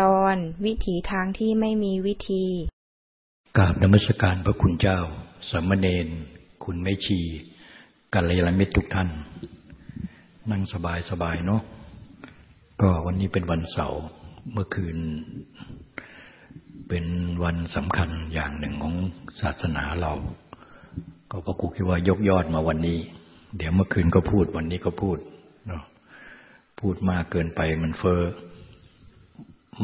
ตอน วิถีทางที่ไม่มีวิธีกราบนมัสการพระคุณเจ้า สมณเณรคุณไม่ชีกัลยาณมิตรทุกท่าน นั่งสบายสบายเนาะก็วันนี้เป็นวันเสาร์เมื่อคืน เป็นวันสำคัญอย่างหนึ่งของศาสนาเรา ก็พระครูคิดว่ายกยอดมาวันนี้ เดี๋ยวเมื่อคืนก็พูดวันนี้ก็พูดเนาะพูดมากเกินไปมันเฟอ้อ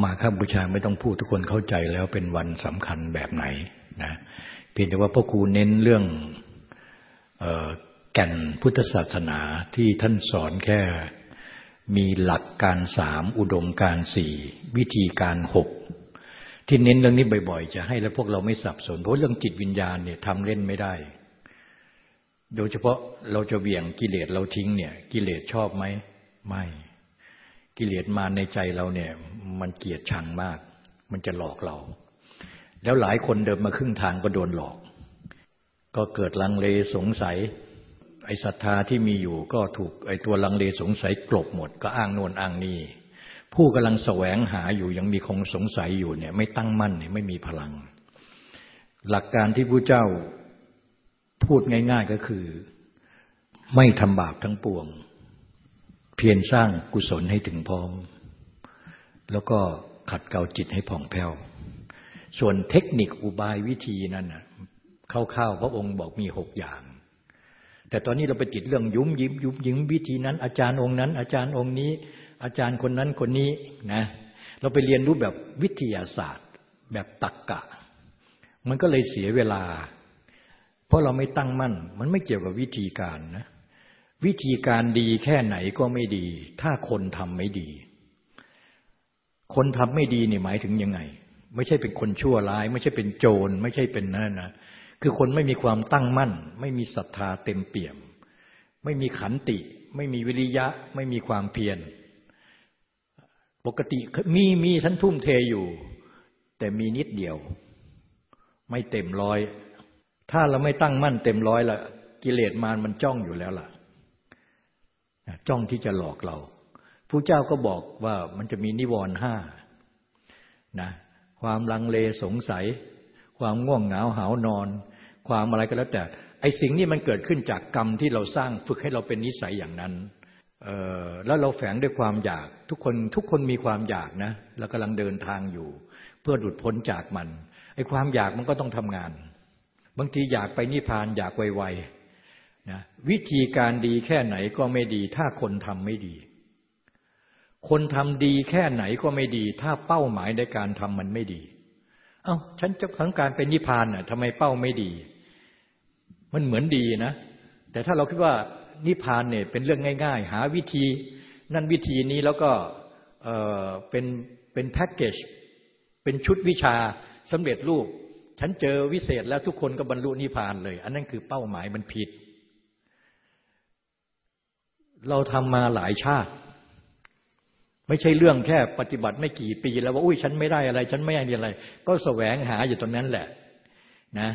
มาข้าบูชาไม่ต้องพูดทุกคนเข้าใจแล้วเป็นวันสำคัญแบบไหนนะเพียงแต่ว่าพ่อครูเน้นเรื่องแก่นพุทธศาสนาที่ท่านสอนแค่มีหลักการสามอุดมการสี่วิธีการหกที่เน้นเรื่องนี้บ่อยๆ จะให้แล้วพวกเราไม่สับสน เพราะเรื่องจิตวิญญาณเนี่ยทำเล่นไม่ได้ โดยเฉพาะเราจะเบี่ยงกิเลสเราทิ้งเนี่ย กิเลสชอบไหมไม่ กิเลสมาในใจเราเนี่ย มันเกลียดชังมาก มันจะหลอกเรา แล้วหลายคนเดินมาครึ่งทางก็โดนหลอก ก็เกิดลังเลสงสัย ไอ้ศรัทธาที่มีอยู่ก็ถูกไอ้ตัวลังเลสงสัยกลบหมด ก็อ้างโน่นอ้างนี่ผู้กำลังแสวงหาอยู่ยังมีคงสงสัยอยู่เนี่ย ไม่ตั้งมั่นเนี่ยไม่มีพลัง หลักการที่พระเจ้าพูดง่าย ๆก็คือ ไม่ทำบาปทั้งปวง เพียรสร้างกุศลให้ถึงพร้อม แล้วก็ขัดเกลาจิตให้ผ่องแผ้ว ส่วนเทคนิคอุบายวิธีนั้นคร่าวๆพระองค์บอกมีหกอย่าง แต่ตอนนี้เราไปติดเรื่องยุ้มยิ้มยุ้มยิ้มวิธีนั้น อาจารย์องค์นั้น อาจารย์องค์นี้ อาจารย์คนนั้นคนนี้นะเราไปเรียนรู้แบบวิทยาศาสตร์ แบบตักกะ มันก็เลยเสียเวลา เพราะเราไม่ตั้งมั่น มันไม่เกี่ยวกับวิธีการนะ วิธีการดีแค่ไหนก็ไม่ดี ถ้าคนทำไม่ดี คนทำไม่ดีนี่หมายถึงยังไง ไม่ใช่เป็นคนชั่วร้าย ไม่ใช่เป็นโจรไม่ใช่เป็นนั่นนะคือคนไม่มีความตั้งมั่น ไม่มีศรัทธาเต็มเปี่ยม ไม่มีขันติ ไม่มีวิริยะ ไม่มีความเพียรปกติมีมีฉันทุ่มเทอยู่ แต่มีนิดเดียว ไม่เต็มร้อย ถ้าเราไม่ตั้งมั่นเต็มร้อยละกิเลสมารมันจ้องอยู่แล้วล่ะ จ้องที่จะหลอกเราผู้เจ้าก็บอกว่ามันจะมีนิวรณ์ห้านะความลังเลสงสัย ความง่วงเหงาหานอน ความอะไรก็แล้วแต่ ไอ้สิ่งนี้มันเกิดขึ้นจากกรรมที่เราสร้างฝึกให้เราเป็นนิสัยอย่างนั้นแล้วเราแฝงด้วยความอยากทุกคนทุกคนมีความอยากนะแล้วกำลังเดินทางอยู่ เพื่อหลุดพ้นจากมันไอ้ความอยากมันก็ต้องทำงาน บางทีอยากไปนิพพานอยากไวๆ นะวิธีการดีแค่ไหนก็ไม่ดี ถ้าคนทำไม่ดี คนทำดีแค่ไหนก็ไม่ดี ถ้าเป้าหมายในการทำมันไม่ดี เอา้าฉันจะของการเป็นนิพพานน่ะทำไมเป้าไม่ดี มันเหมือนดีนะ แต่ถ้าเราคิดว่านิพพานเนี่ยเป็นเรื่องง่าย ๆ หาวิธี นั่นวิธีนี้แล้วก็เออเป็นเป็นแพ็กเกจเป็นชุดวิชาสำเร็จรูป ฉันเจอวิเศษแล้วทุกคนก็บรรลุนิพพานเลย อันนั้นคือเป้าหมายมันผิด เราทำมาหลายชาติ ไม่ใช่เรื่องแค่ปฏิบัติไม่กี่ปีแล้วว่าอุ้ยฉันไม่ได้อะไร ฉันไม่ได้อะไร ก็แสวงหาอยู่ตรงนั้นแหละ นะ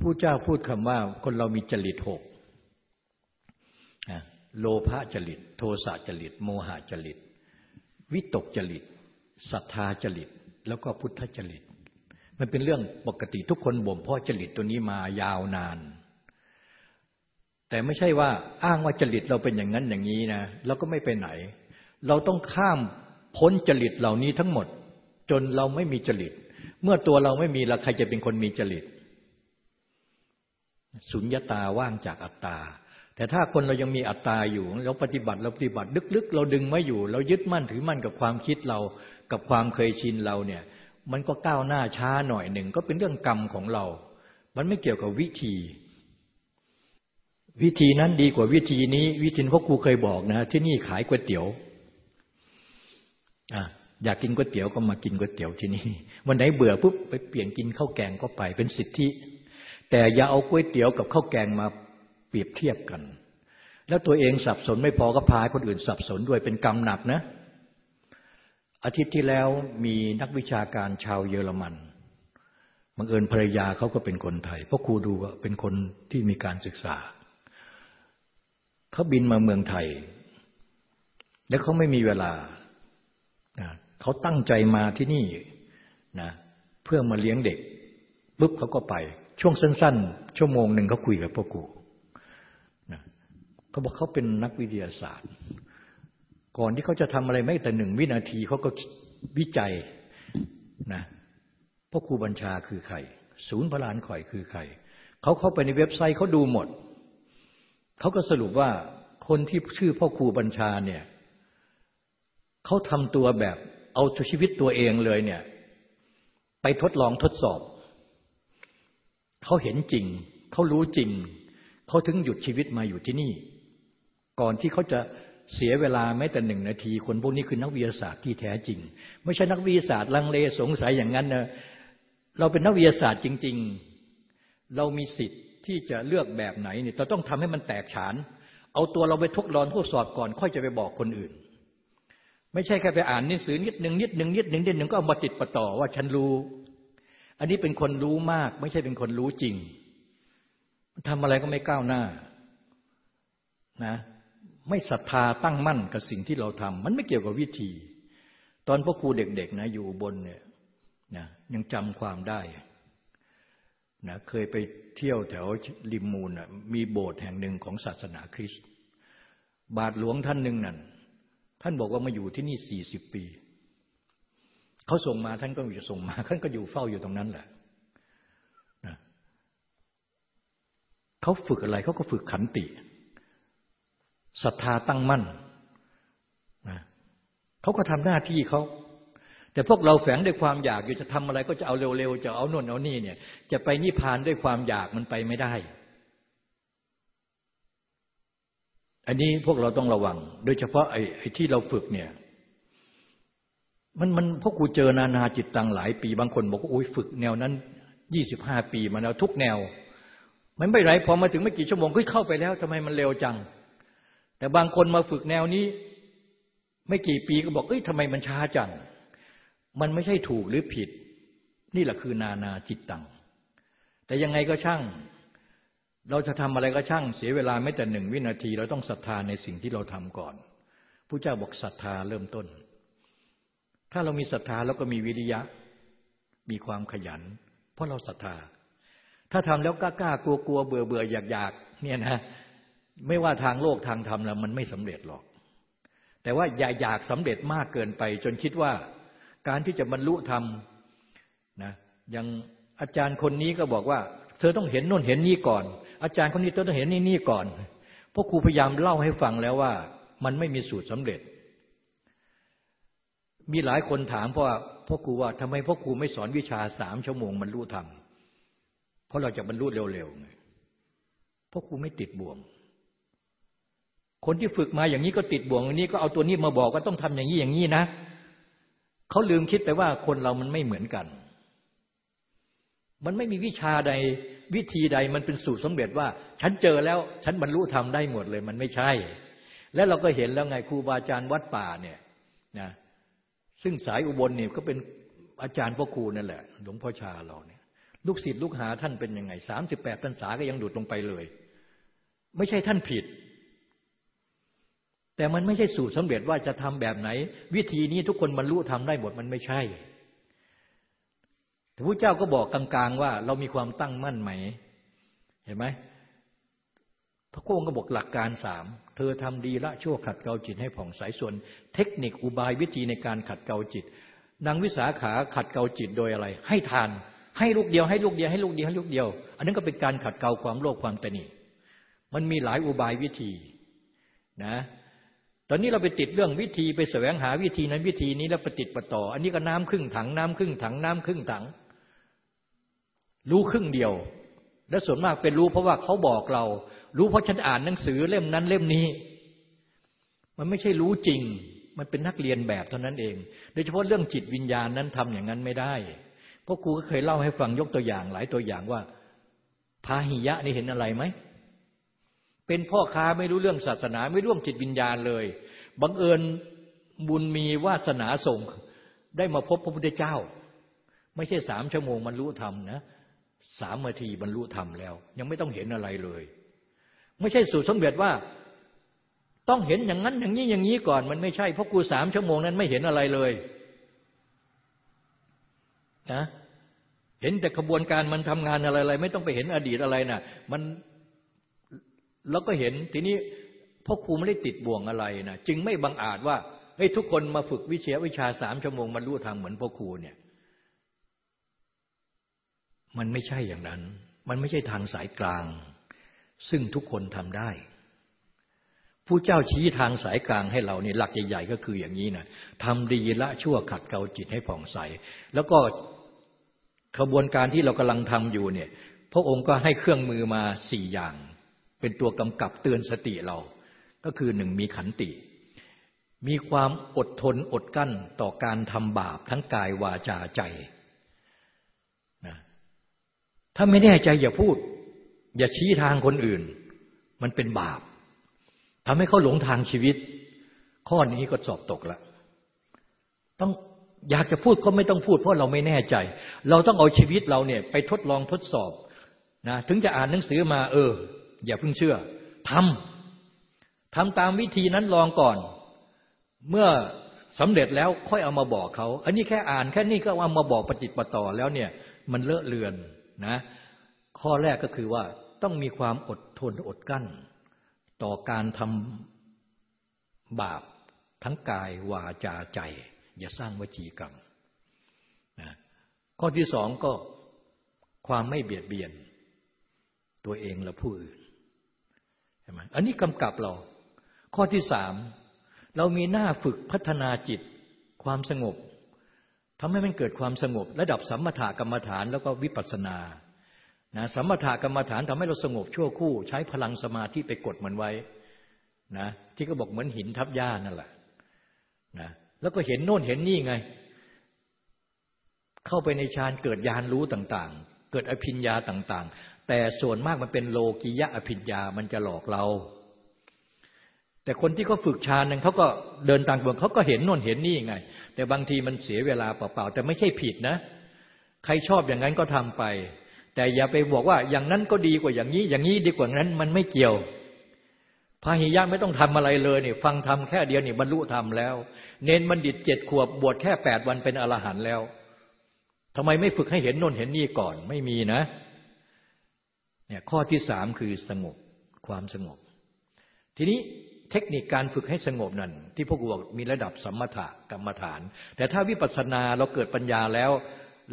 ผู้เจ้าพูดคำว่าคนเรามีจริตหกโลภะจริต โทสะจริต โมหะจริต วิตกจริตศรัทธาจริต แล้วก็พุทธจริต มันเป็นเรื่องปกติทุกคนบ่มเพาะจริตตัวนี้มายาวนาน แต่ไม่ใช่ว่าอ้างว่าจริตเราเป็นอย่างนั้นอย่างนี้นะเราก็ไม่ไปไหน เราต้องข้ามพ้นจริตเหล่านี้ทั้งหมด จนเราไม่มีจริต เมื่อตัวเราไม่มีแล้วใครจะเป็นคนมีจริตสุญญาตาว่างจากอัตตา แต่ถ้าคนเรายังมีอัตตาอยู่เราปฏิบัติเราปฏิบัติลึกๆ เราดึงไม่อยู่ เรายึดมั่นถือมั่นกับความคิดเรากับความเคยชินเราเนี่ย มันก็ก้าวหน้าช้าหน่อยหนึ่งก็เป็นเรื่องกรรมของเรา มันไม่เกี่ยวกับวิธี วิธีนั้นดีกว่าวิธีนี้ วิธีพ่อครูเคยบอกนะ ที่นี่ขายก๋วยเตี๋ยวอยากกินก๋วยเตี๋ยวก็มากินก๋วยเตี๋ยวที่นี่วันไหนเบื่อปุ๊บไปเปลี่ยนกินข้าวแกงก็ไปเป็นสิทธิ แต่อย่าเอาก๋วยเตี๋ยวกับข้าวแกงมาเปรียบเทียบกัน แล้วตัวเองสับสนไม่พอก็พาคนอื่นสับสนด้วยเป็นกรรมหนักนะ อาทิตย์ที่แล้วมีนักวิชาการชาวเยอรมันบังเอิญภรรยาเขาก็เป็นคนไทยเพราะครูดูว่าเป็นคนที่มีการศึกษา เขาบินมาเมืองไทย แล้วเขาไม่มีเวลาเขาตั้งใจมาที่นี่นะเพื่อมาเลี้ยงเด็กปุ๊บเขาก็ไป ช่วงสั้น ๆ ชั่วโมงหนึ่งเขาคุยกับพ่อครูนะเขาบอกเขาเป็นนักวิทยาศาสตร์ ก่อนที่เขาจะทำอะไรไม่แต่หนึ่งวินาทีเขาก็วิจัยนะพ่อครูบัญชาคือใคร ศูนย์พลานข่อยคือใครเขาเข้าไปในเว็บไซต์เขาดูหมด เขาก็สรุปว่าคนที่ชื่อพ่อครูบัญชาเนี่ยเขาทำตัวแบบเอาชีวิตตัวเองเลยเนี่ยไปทดลองทดสอบ เขาเห็นจริง เขารู้จริง เขาถึงหยุดชีวิตมาอยู่ที่นี่ ก่อนที่เขาจะเสียเวลาแม้แต่หนึ่งนาที คนพวกนี้คือนักวิทยาศาสตร์ที่แท้จริง ไม่ใช่นักวิทยาศาสตร์ลังเลสงสัยอย่างนั้นนะเราเป็นนักวิทยาศาสตร์จริง ๆ เรามีสิทธิ์ ที่จะเลือกแบบไหนเนี่ยเราต้องทำให้มันแตกฉาน เอาตัวเราไปทดลองทดสอบก่อน ค่อยจะไปบอกคนอื่น ไม่ใช่แค่ไปอ่านหนังสือนิดหนึ่งนิดหนึ่งนิดหนึ่งนิดหนึ่งก็เอามาติดประต่อว่าฉันรู้ อันนี้เป็นคนรู้มาก ไม่ใช่เป็นคนรู้จริงทำอะไรก็ไม่ก้าวหน้านะไม่ศรัทธาตั้งมั่นกับสิ่งที่เราทำมันไม่เกี่ยวกับวิธี ตอนพ่อครูเด็กๆนะอยู่บนเนี่ยนะยังจำความได้ นะเคยไปเที่ยวแถวริมมูลนะมีโบสถ์แห่งหนึ่งของศาสนาคริสต์บาทหลวงท่านหนึ่งนั่นท่านบอกว่ามาอยู่ที่นี่สี่สิบปี เขาส่งมาท่านก็จะส่งมาท่านก็อยู่เฝ้าอยู่ตรงนั้นแหละนะเขาฝึกอะไรเขาก็ฝึกขันติศรัทธาตั้งมั่นนะเขาก็ทำหน้าที่เขา แต่พวกเราแฝงด้วยความอยากอยู่จะทำอะไรก็จะเอาเร็วๆจะเอาโน่นเอานี่เนี่ย จะไปนิพพานด้วยความอยากมันไปไม่ได้ อันนี้พวกเราต้องระวัง โดยเฉพาะไอ้ไอที่เราฝึกเนี่ย มันมันพวกกูเจอนานาจิตตังหลายปีบางคนบอกว่าโอ้ยฝึกแนวนั้นยี่สิบห้าปีมาแล้วทุกแนว มันไม่ไรพอมาถึงไม่กี่ชั่วโมงก็เข้าไปแล้วทำไมมันเร็วจัง แต่บางคนมาฝึกแนวนี้ ไม่กี่ปีก็บอกเอ้ยทำไมมันช้าจัง มันไม่ใช่ถูกหรือผิด นี่แหละคือนานาจิตตัง แต่ยังไงก็ช่าง เราจะทำอะไรก็ช่าง เสียเวลาไม่แต่หนึ่งวินาที เราต้องศรัทธาในสิ่งที่เราทำก่อนผู้เจ้าบอกศรัทธาเริ่มต้น ถ้าเรามีศรัทธาแล้วก็มีวิริยะ มีความขยัน เพราะเราศรัทธา ถ้าทำแล้วกล้ากล้ากลัวกลัวเบื่อเบื่ออยากอยากเนี่ยนะ ไม่ว่าทางโลกทางธรรมแล้วมันไม่สำเร็จหรอก แต่ว่าอย่าอยากสำเร็จมากเกินไป จนคิดว่า การที่จะบรรลุธรรมนะอย่างอาจารย์คนนี้ก็บอกว่า เธอต้องเห็นโน่นเห็นนี่ก่อน อาจารย์คนนี้เธอต้องเห็นนี่นี่ก่อนพราะครูพยายามเล่าให้ฟังแล้วว่า มันไม่มีสูตรสำเร็จ มีหลายคนถามเพราะว่าพ่อครูว่าทำไมพ่อครูไม่สอนวิชาสามชั่วโมงบรรลุธรรมเพราะเราจะบรรลุเร็วๆไงพ่อครูไม่ติดบ่วง คนที่ฝึกมาอย่างนี้ก็ติดบ่วงอย่างนี้ก็เอาตัวนี้มาบอกว่าต้องทำอย่างนี้อย่างนี้นะ เขาลืมคิดไปว่าคนเรามันไม่เหมือนกัน มันไม่มีวิชาใดวิธีใดมันเป็นสูตรสมเด็จว่า ฉันเจอแล้ว ฉันบรรลุธรรมได้หมดเลย มันไม่ใช่ และเราก็เห็นแล้วไงครูบาอาจารย์วัดป่าเนี่ยนะซึ่งสายอุบลเนี่ยก็เป็นอาจารย์พ่อครูนั่นแหละ หลวงพ่อชาเราเนี่ย ลูกศิษย์ลูกหาท่านเป็นยังไงสามสิบแปดพรรษาก็ยังดูดลงไปเลย ไม่ใช่ท่านผิด แต่มันไม่ใช่สูตรสำเร็จว่าจะทำแบบไหน วิธีนี้ทุกคนบรรลุทำได้หมดมันไม่ใช่แต่พระเจ้าก็บอกกลางๆว่า เรามีความตั้งมั่นไหม เห็นไหมพระโค้งก็บอกหลักการสามเธอทำดีละชั่วขัดเกลาจิตให้ผ่องใสส่วน เทคนิคอุบายวิธีในการขัดเกลาจิตนางวิสาขาขัดเกลาจิตโดยอะไร ให้ทาน ให้ลูกเดียวให้ลูกเดียวให้ลูกเดียวให้ลูกเดียว อันนั้นก็เป็นการขัดเกลาความโลภความตนีมันมีหลายอุบายวิธีนะ ตอนนี้เราไปติดเรื่องวิธีไปแสวงหาวิธีนั้นวิธีนี้แล้วปฏิติดต่อ อันนี้ก็น้ำครึ่งถังน้ำครึ่งถังน้ำครึ่งถัง รู้ครึ่งเดียว และส่วนมากเป็นรู้เพราะว่าเขาบอกเรา รู้เพราะฉันอ่านหนังสือเล่มนั้นเล่มนี้ มันไม่ใช่รู้จริง มันเป็นนักเรียนแบบเท่านั้นเอง โดยเฉพาะเรื่องจิตวิญญาณนั้นทำอย่างนั้นไม่ได้เพราะครูก็เคยเล่าให้ฟังยกตัวอย่างหลายตัวอย่างว่าพาหิยะนี่เห็นอะไรไหม เป็นพ่อค้าไม่รู้เรื่องศาสนาไม่ร่วมจิตวิญญาณเลย บังเอิญบุญมีวาสนาส่งได้มาพบพระพุทธเจ้า ไม่ใช่สามชั่วโมงบรรลุธรรมนะสามนาทีบรรลุธรรมแล้ว ยังไม่ต้องเห็นอะไรเลย ไม่ใช่สูตรสมเด็จว่า ต้องเห็นอย่างนั้นอย่างนี้อย่างนี้ก่อน มันไม่ใช่เพราะกูสามชั่วโมงนั้นไม่เห็นอะไรเลยนะเห็นแต่ขบวนการมันทำงานอะไรๆไม่ต้องไปเห็นอดีตอะไรนะ่ะ มัน เราก็เห็นทีนี้พ่อครูไม่ได้ติดบ่วงอะไรนะจึงไม่บังอาจว่าเฮ้ยทุกคนมาฝึกวิชาวิชาสามชั่วโมงมันรู้ทางเหมือนพ่อครูเนี่ย มันไม่ใช่อย่างนั้น มันไม่ใช่ทางสายกลาง ซึ่งทุกคนทำได้ผู้เจ้าชี้ทางสายกลางให้เราเนี่ยหลักใหญ่ๆก็คืออย่างนี้นะทำดีละชั่วขัดเกลาจิตให้ผ่องใส แล้วก็ขบวนการที่เรากำลังทำอยู่เนี่ย พระองค์ก็ให้เครื่องมือมาสี่อย่าง เป็นตัวกำกับเตือนสติเรา ก็คือหนึ่งมีขันติ มีความอดทนอดกั้นต่อการทำบาปทั้งกายวาจาใจนะถ้าไม่แน่ใจอย่าพูด อย่าชี้ทางคนอื่น มันเป็นบาปทำให้เขาหลงทางชีวิต ข้อนี้ก็สอบตกละต้องอยากจะพูดก็ไม่ต้องพูด เพราะเราไม่แน่ใจ เราต้องเอาชีวิตเราเนี่ยไปทดลองทดสอบนะถึงจะอ่านหนังสือมา เออ อย่าเพิ่งเชื่อทำทำตามวิธีนั้นลองก่อน เมื่อสำเร็จแล้วค่อยเอามาบอกเขา อันนี้แค่อ่านแค่นี้ก็เอามาบอกปฏิปต่อแล้วเนี่ยมันเลอะเลือนนะข้อแรกก็คือว่าต้องมีความอดทนอดกั้น ต่อการทำบาปทั้งกายวาจาใจ อย่าสร้างวจีกรรมนะข้อที่สองก็ความไม่เบียดเบียน ตัวเองและผู้อื่น ช่ไหมอันนี้กำกับเรา ข้อที่สามเรามีหน้าฝึกพัฒนาจิต ความสงบทำให้มันเกิดความสงบ ระดับสัมมาถกรรมฐานแล้วก็วิปัสสนานะสัมมาถากรรมฐานทำให้เราสงบชั่วคู่ ใช้พลังสมาธิไปกดมันไว้นะที่ก็บอกเหมือนหินทับหญ้านั่นแหละนะแล้วก็เห็นโน่นเห็นนี่ไง เข้าไปในฌานเกิดญาณรู้ต่าง ๆ เกิดอภิญญาต่าง ๆ แต่ส่วนมากมันเป็นโลกิยะอภิญญามันจะหลอกเรา แต่คนที่เขาฝึกฌานนั้นเขาก็เดินต่างบนเขาก็เห็นน่นเห็นนี่ยังไง แต่บางทีมันเสียเวลาเปล่าๆแต่ไม่ใช่ผิดนะ ใครชอบอย่างนั้นก็ทำไป แต่อย่าไปบอกว่าอย่างนั้นก็ดีกว่าอย่างนี้ อย่างนี้ดีกว่านั้นมันไม่เกี่ยวพาหิยะไม่ต้องทำอะไรเลยเนี่ยฟังทำแค่เดียวนี่บรรลุธรรมแล้ว เน้นบัณฑิตเจ็ดขวบบวชแค่แปดวันเป็นอรหันต์แล้วทำไมไม่ฝึกให้เห็นนนเห็นนี่ก่อนไม่มีนะ เนี่ยข้อที่สามคือสงบความสงบ ทีนี้เทคนิคการฝึกให้สงบนั่น ที่พวกบอกมีระดับสัมมาทกรรมฐาน แต่ถ้าวิปัสสนาเราเกิดปัญญาแล้ว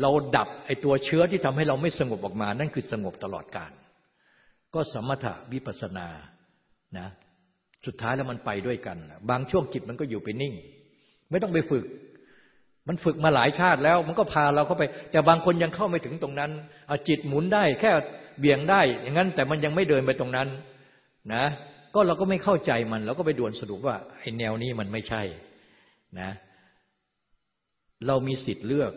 เราดับไอตัวเชื้อที่ทำให้เราไม่สงบออกมา นั่นคือสงบตลอดกาลก็สมถะวิปัสสนานะสุดท้ายแล้วมันไปด้วยกัน บางช่วงจิตมันก็อยู่ไปนิ่ง ไม่ต้องไปฝึก มันฝึกมาหลายชาติแล้ว มันก็พาเราเข้าไป แต่บางคนยังเข้าไม่ถึงตรงนั้นอจิตหมุนได้แค่ เบี่ยงได้ อย่างนั้นแต่มันยังไม่เดินไปตรงนั้นนะ ก็เราก็ไม่เข้าใจมันเราก็ไปด่วนสรุปว่าไอ้แนวนี้มันไม่ใช่นะ เรามีสิทธิ์เลือก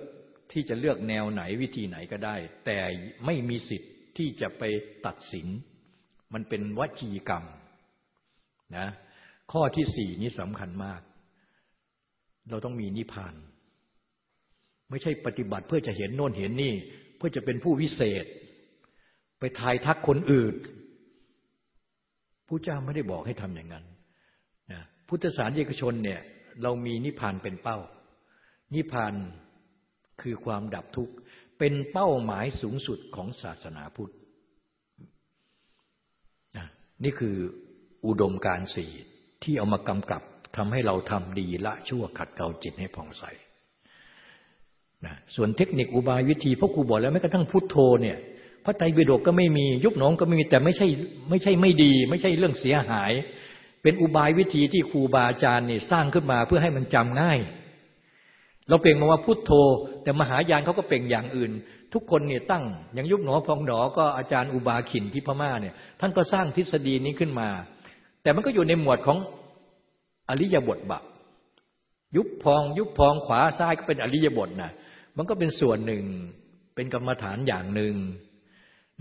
ที่จะเลือกแนวไหนวิธีไหนก็ได้ แต่ไม่มีสิทธิ์ที่จะไปตัดสิน มันเป็นวจีกรรมนะข้อที่สี่นี้สำคัญมาก เราต้องมีนิพพาน ไม่ใช่ปฏิบัติเพื่อจะเห็นโน่นเห็นนี่ เพื่อจะเป็นผู้วิเศษ ไปทายทักคนอื่นผู้เจ้าไม่ได้บอกให้ทำอย่างนั้นนะพุทธศาสนิกชนเนี่ย เรามีนิพพานเป็นเป้า นิพพานคือความดับทุกข์ เป็นเป้าหมายสูงสุดของศาสนาพุทธนะนี่คืออุดมการสี่ที่เอามากำกับทำให้เราทำดีละชั่วขัดเกลาจิตให้ผ่องใสนะส่วนเทคนิคอุบายวิธีพวกครูบอกแล้วแม้กระทั่งพุทโธเนี่ย พระไตรปิฎกก็ไม่มียุบหนองก็ไม่มีแต่ไม่ใช่ไม่ใช่ไม่ดี ไม่ใช่เรื่องเสียหาย เป็นอุบายวิธีที่ครูบาอาจารย์นี่สร้างขึ้นมาเพื่อให้มันจำง่าย เราเปล่งมาว่าพุทโธ แต่มหายานเขาก็เปล่งอย่างอื่น ทุกคนเนี่ยตั้งอย่างยุบหนอพองหนอก็อาจารย์อุบาขินที่พม่าเนี่ยท่านก็สร้างทฤษฎีนี้ขึ้นมา แต่มันก็อยู่ในหมวดของอริยบทบะยุบพอง ยุบพองขวาซ้ายก็เป็นอริยบทนะมันก็เป็นส่วนหนึ่งเป็นกรรมฐานอย่างหนึ่ง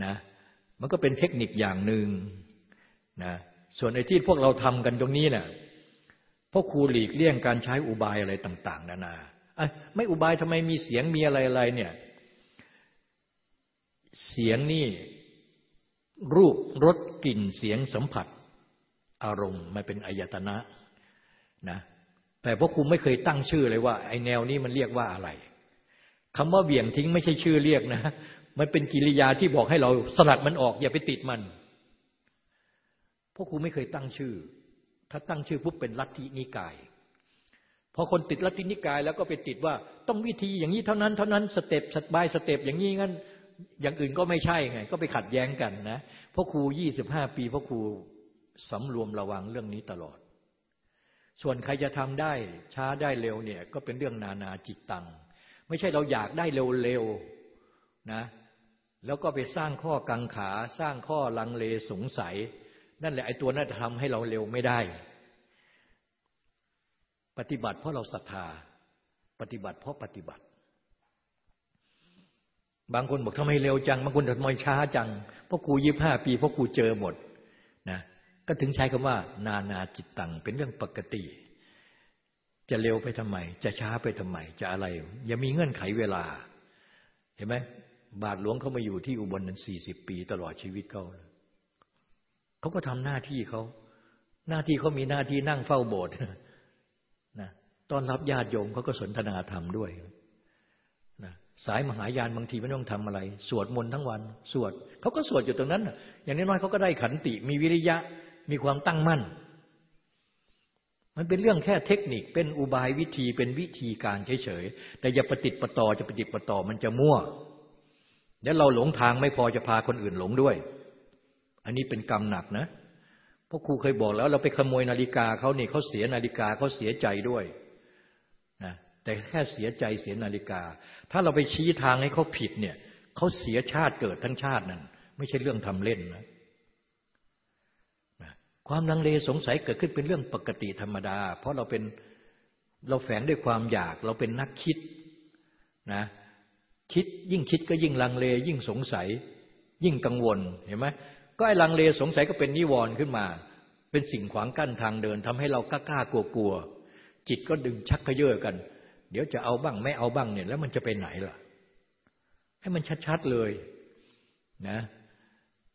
นะมันก็เป็นเทคนิคอย่างหนึ่งนะส่วนไอ้ที่พวกเราทำกันตรงนี้เนะ่ยพวกครูหลีกเลี่ยงการใช้อุบายอะไรต่าง ๆ นานาไม่อุบายทำไมมีเสียงมีอะไรอะไรเนี่ย เสียงนี่รูปรสกลิ่นเสียงสัมผัส อารมณ์มันเป็นอายตนะนะแต่พวกคุณไม่เคยตั้งชื่อเลยว่าไอแนวนี้มันเรียกว่าอะไรคำว่าเบี่ยงทิ้งไม่ใช่ชื่อเรียกนะ มันเป็นกิริยาที่บอกให้เราสลัดมันออก อย่าไปติดมันพราะครูไม่เคยตั้งชื่อ ถ้าตั้งชื่อปุ๊บเป็นลัทธินิกาย พอคนติดลัทธินิกาย แล้วก็ไปติดว่าต้องวิธีอย่างนี้เท่านั้นเท่านั้น step by step อย่างนี้งั้น อย่างอื่นก็ไม่ใช่ไง ก็ไปขัดแย้งกันนะพ่อครูยี่สิบห้าปีพ่อครูสำรวมระวังเรื่องนี้ตลอด ส่วนใครจะทำได้ช้าได้เร็วเนี่ย ก็เป็นเรื่องนานาจิตตัง ไม่ใช่เราอยากได้เร็วๆนะ แล้วก็ไปสร้างข้อกังขา สร้างข้อลังเลสงสัย นั่นแหละไอ้ตัวนั้นทำให้เราเร็วไม่ได้ ปฏิบัติเพราะเราศรัทธา ปฏิบัติเพราะปฏิบัติ บางคนบอกทำไมเร็วจัง บางคนทำไมช้าจัง เพราะกูยี่ห้าปีเพราะกูเจอหมดนะก็ถึงใช้คำว่า นานาจิตตังเป็นเรื่องปกติ จะเร็วไปทำไม จะช้าไปทำไม จะอะไร อย่ามีเงื่อนไขเวลา เห็นไหม บาทหลวงเขามาอยู่ที่อุบลนั้นสี่สิบปีตลอดชีวิตเขาเขาก็ทำหน้าที่เขา หน้าที่เขามีหน้าที่นั่งเฝ้าโบสถ์นะตอนรับญาติโยมเขาก็สนทนาธรรมด้วยนะสายมหายานบางทีไม่ต้องทำอะไร สวดมนต์ทั้งวัน สวดเขาก็สวดอยู่ตรงนั้น อย่างน้อยๆเขาก็ได้ขันติ มีวิริยะ มีความตั้งมั่น มันเป็นเรื่องแค่เทคนิค เป็นอุบายวิธี เป็นวิธีการเฉยๆ แต่อย่าปฏิติประต่อจะปฏิติประต่อมันจะมั่ว แล้วเราหลงทางไม่พอจะพาคนอื่นหลงด้วย อันนี้เป็นกรรมหนักนะเพราะครูเคยบอกแล้ว เราไปขโมยนาฬิกาเขานี่เขาเสียนาฬิกาเขาเสียใจด้วยนะแต่แค่เสียใจเสียนาฬิกา ถ้าเราไปชี้ทางให้เขาผิดเนี่ยเขาเสียชาติเกิดทั้งชาตินั่นไม่ใช่เรื่องทำเล่นนะความลังเลสงสัยเกิดขึ้นเป็นเรื่องปกติธรรมดา เพราะเราเป็นเราแฝงด้วยความอยาก เราเป็นนักคิดนะ คิดยิ่งคิดก็ยิ่งลังเล ยิ่งสงสัย ยิ่งกังวลเห็นไหมก็ไอ้ลังเลสงสัยก็เป็นนิวรณ์ขึ้นมา เป็นสิ่งขวางกั้นทางเดินทำให้เรากล้ากลัวกลัวจิตก็ดึงชักขยเยอะกัน เดี๋ยวจะเอาบ้างไม่เอาบ้างเนี่ย แล้วมันจะไปไหนล่ะ ให้มันชัดๆเลยนะ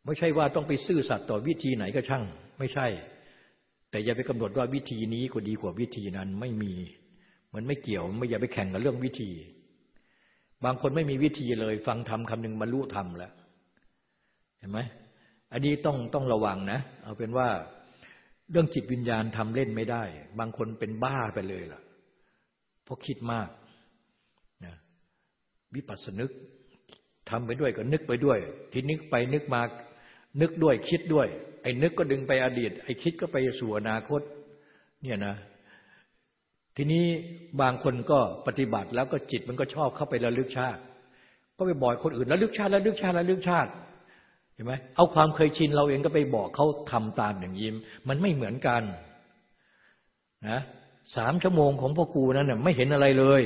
ไม่ใช่ว่าต้องไปซื่อสัตย์ต่อวิธีไหนก็ช่าง ไม่ใช่ แต่อย่าไปกำหนดว่าวิธีนี้ก็ดีกว่าวิธีนั้นไม่มี มันไม่เกี่ยวไม่อย่าไปแข่งกับเรื่องวิธี บางคนไม่มีวิธีเลย ฟังธรรมคำหนึ่งบรรลุธรรมแล้วเห็นไหมอันนี้ต้องต้องระวังนะ เอาเป็นว่าเรื่องจิตวิญญาณทำเล่นไม่ได้ บางคนเป็นบ้าไปเลยล่ะ เพราะคิดมากนะวิปัสสนึกทำไปด้วยก็นึกไปด้วย ทีนึกไปนึกมา นึกด้วยคิดด้วย ไอ้นึกก็ดึงไปอดีต ไอ้คิดก็ไปสู่อนาคต เนี่ยนะ ทีนี้บางคนก็ปฏิบัติแล้วก็จิตมันก็ชอบเข้าไประลึกชาติ ก็ไปบอกคนอื่นระลึกชาติระลึกชาติระลึกชาติเห็นไหมเอาความเคยชินเราเองก็ไปบอกเขาทำตามอย่างยิ้มมันไม่เหมือนกันนะสามชั่วโมงของพ่อครูนั้นน่ยไม่เห็นอะไรเลย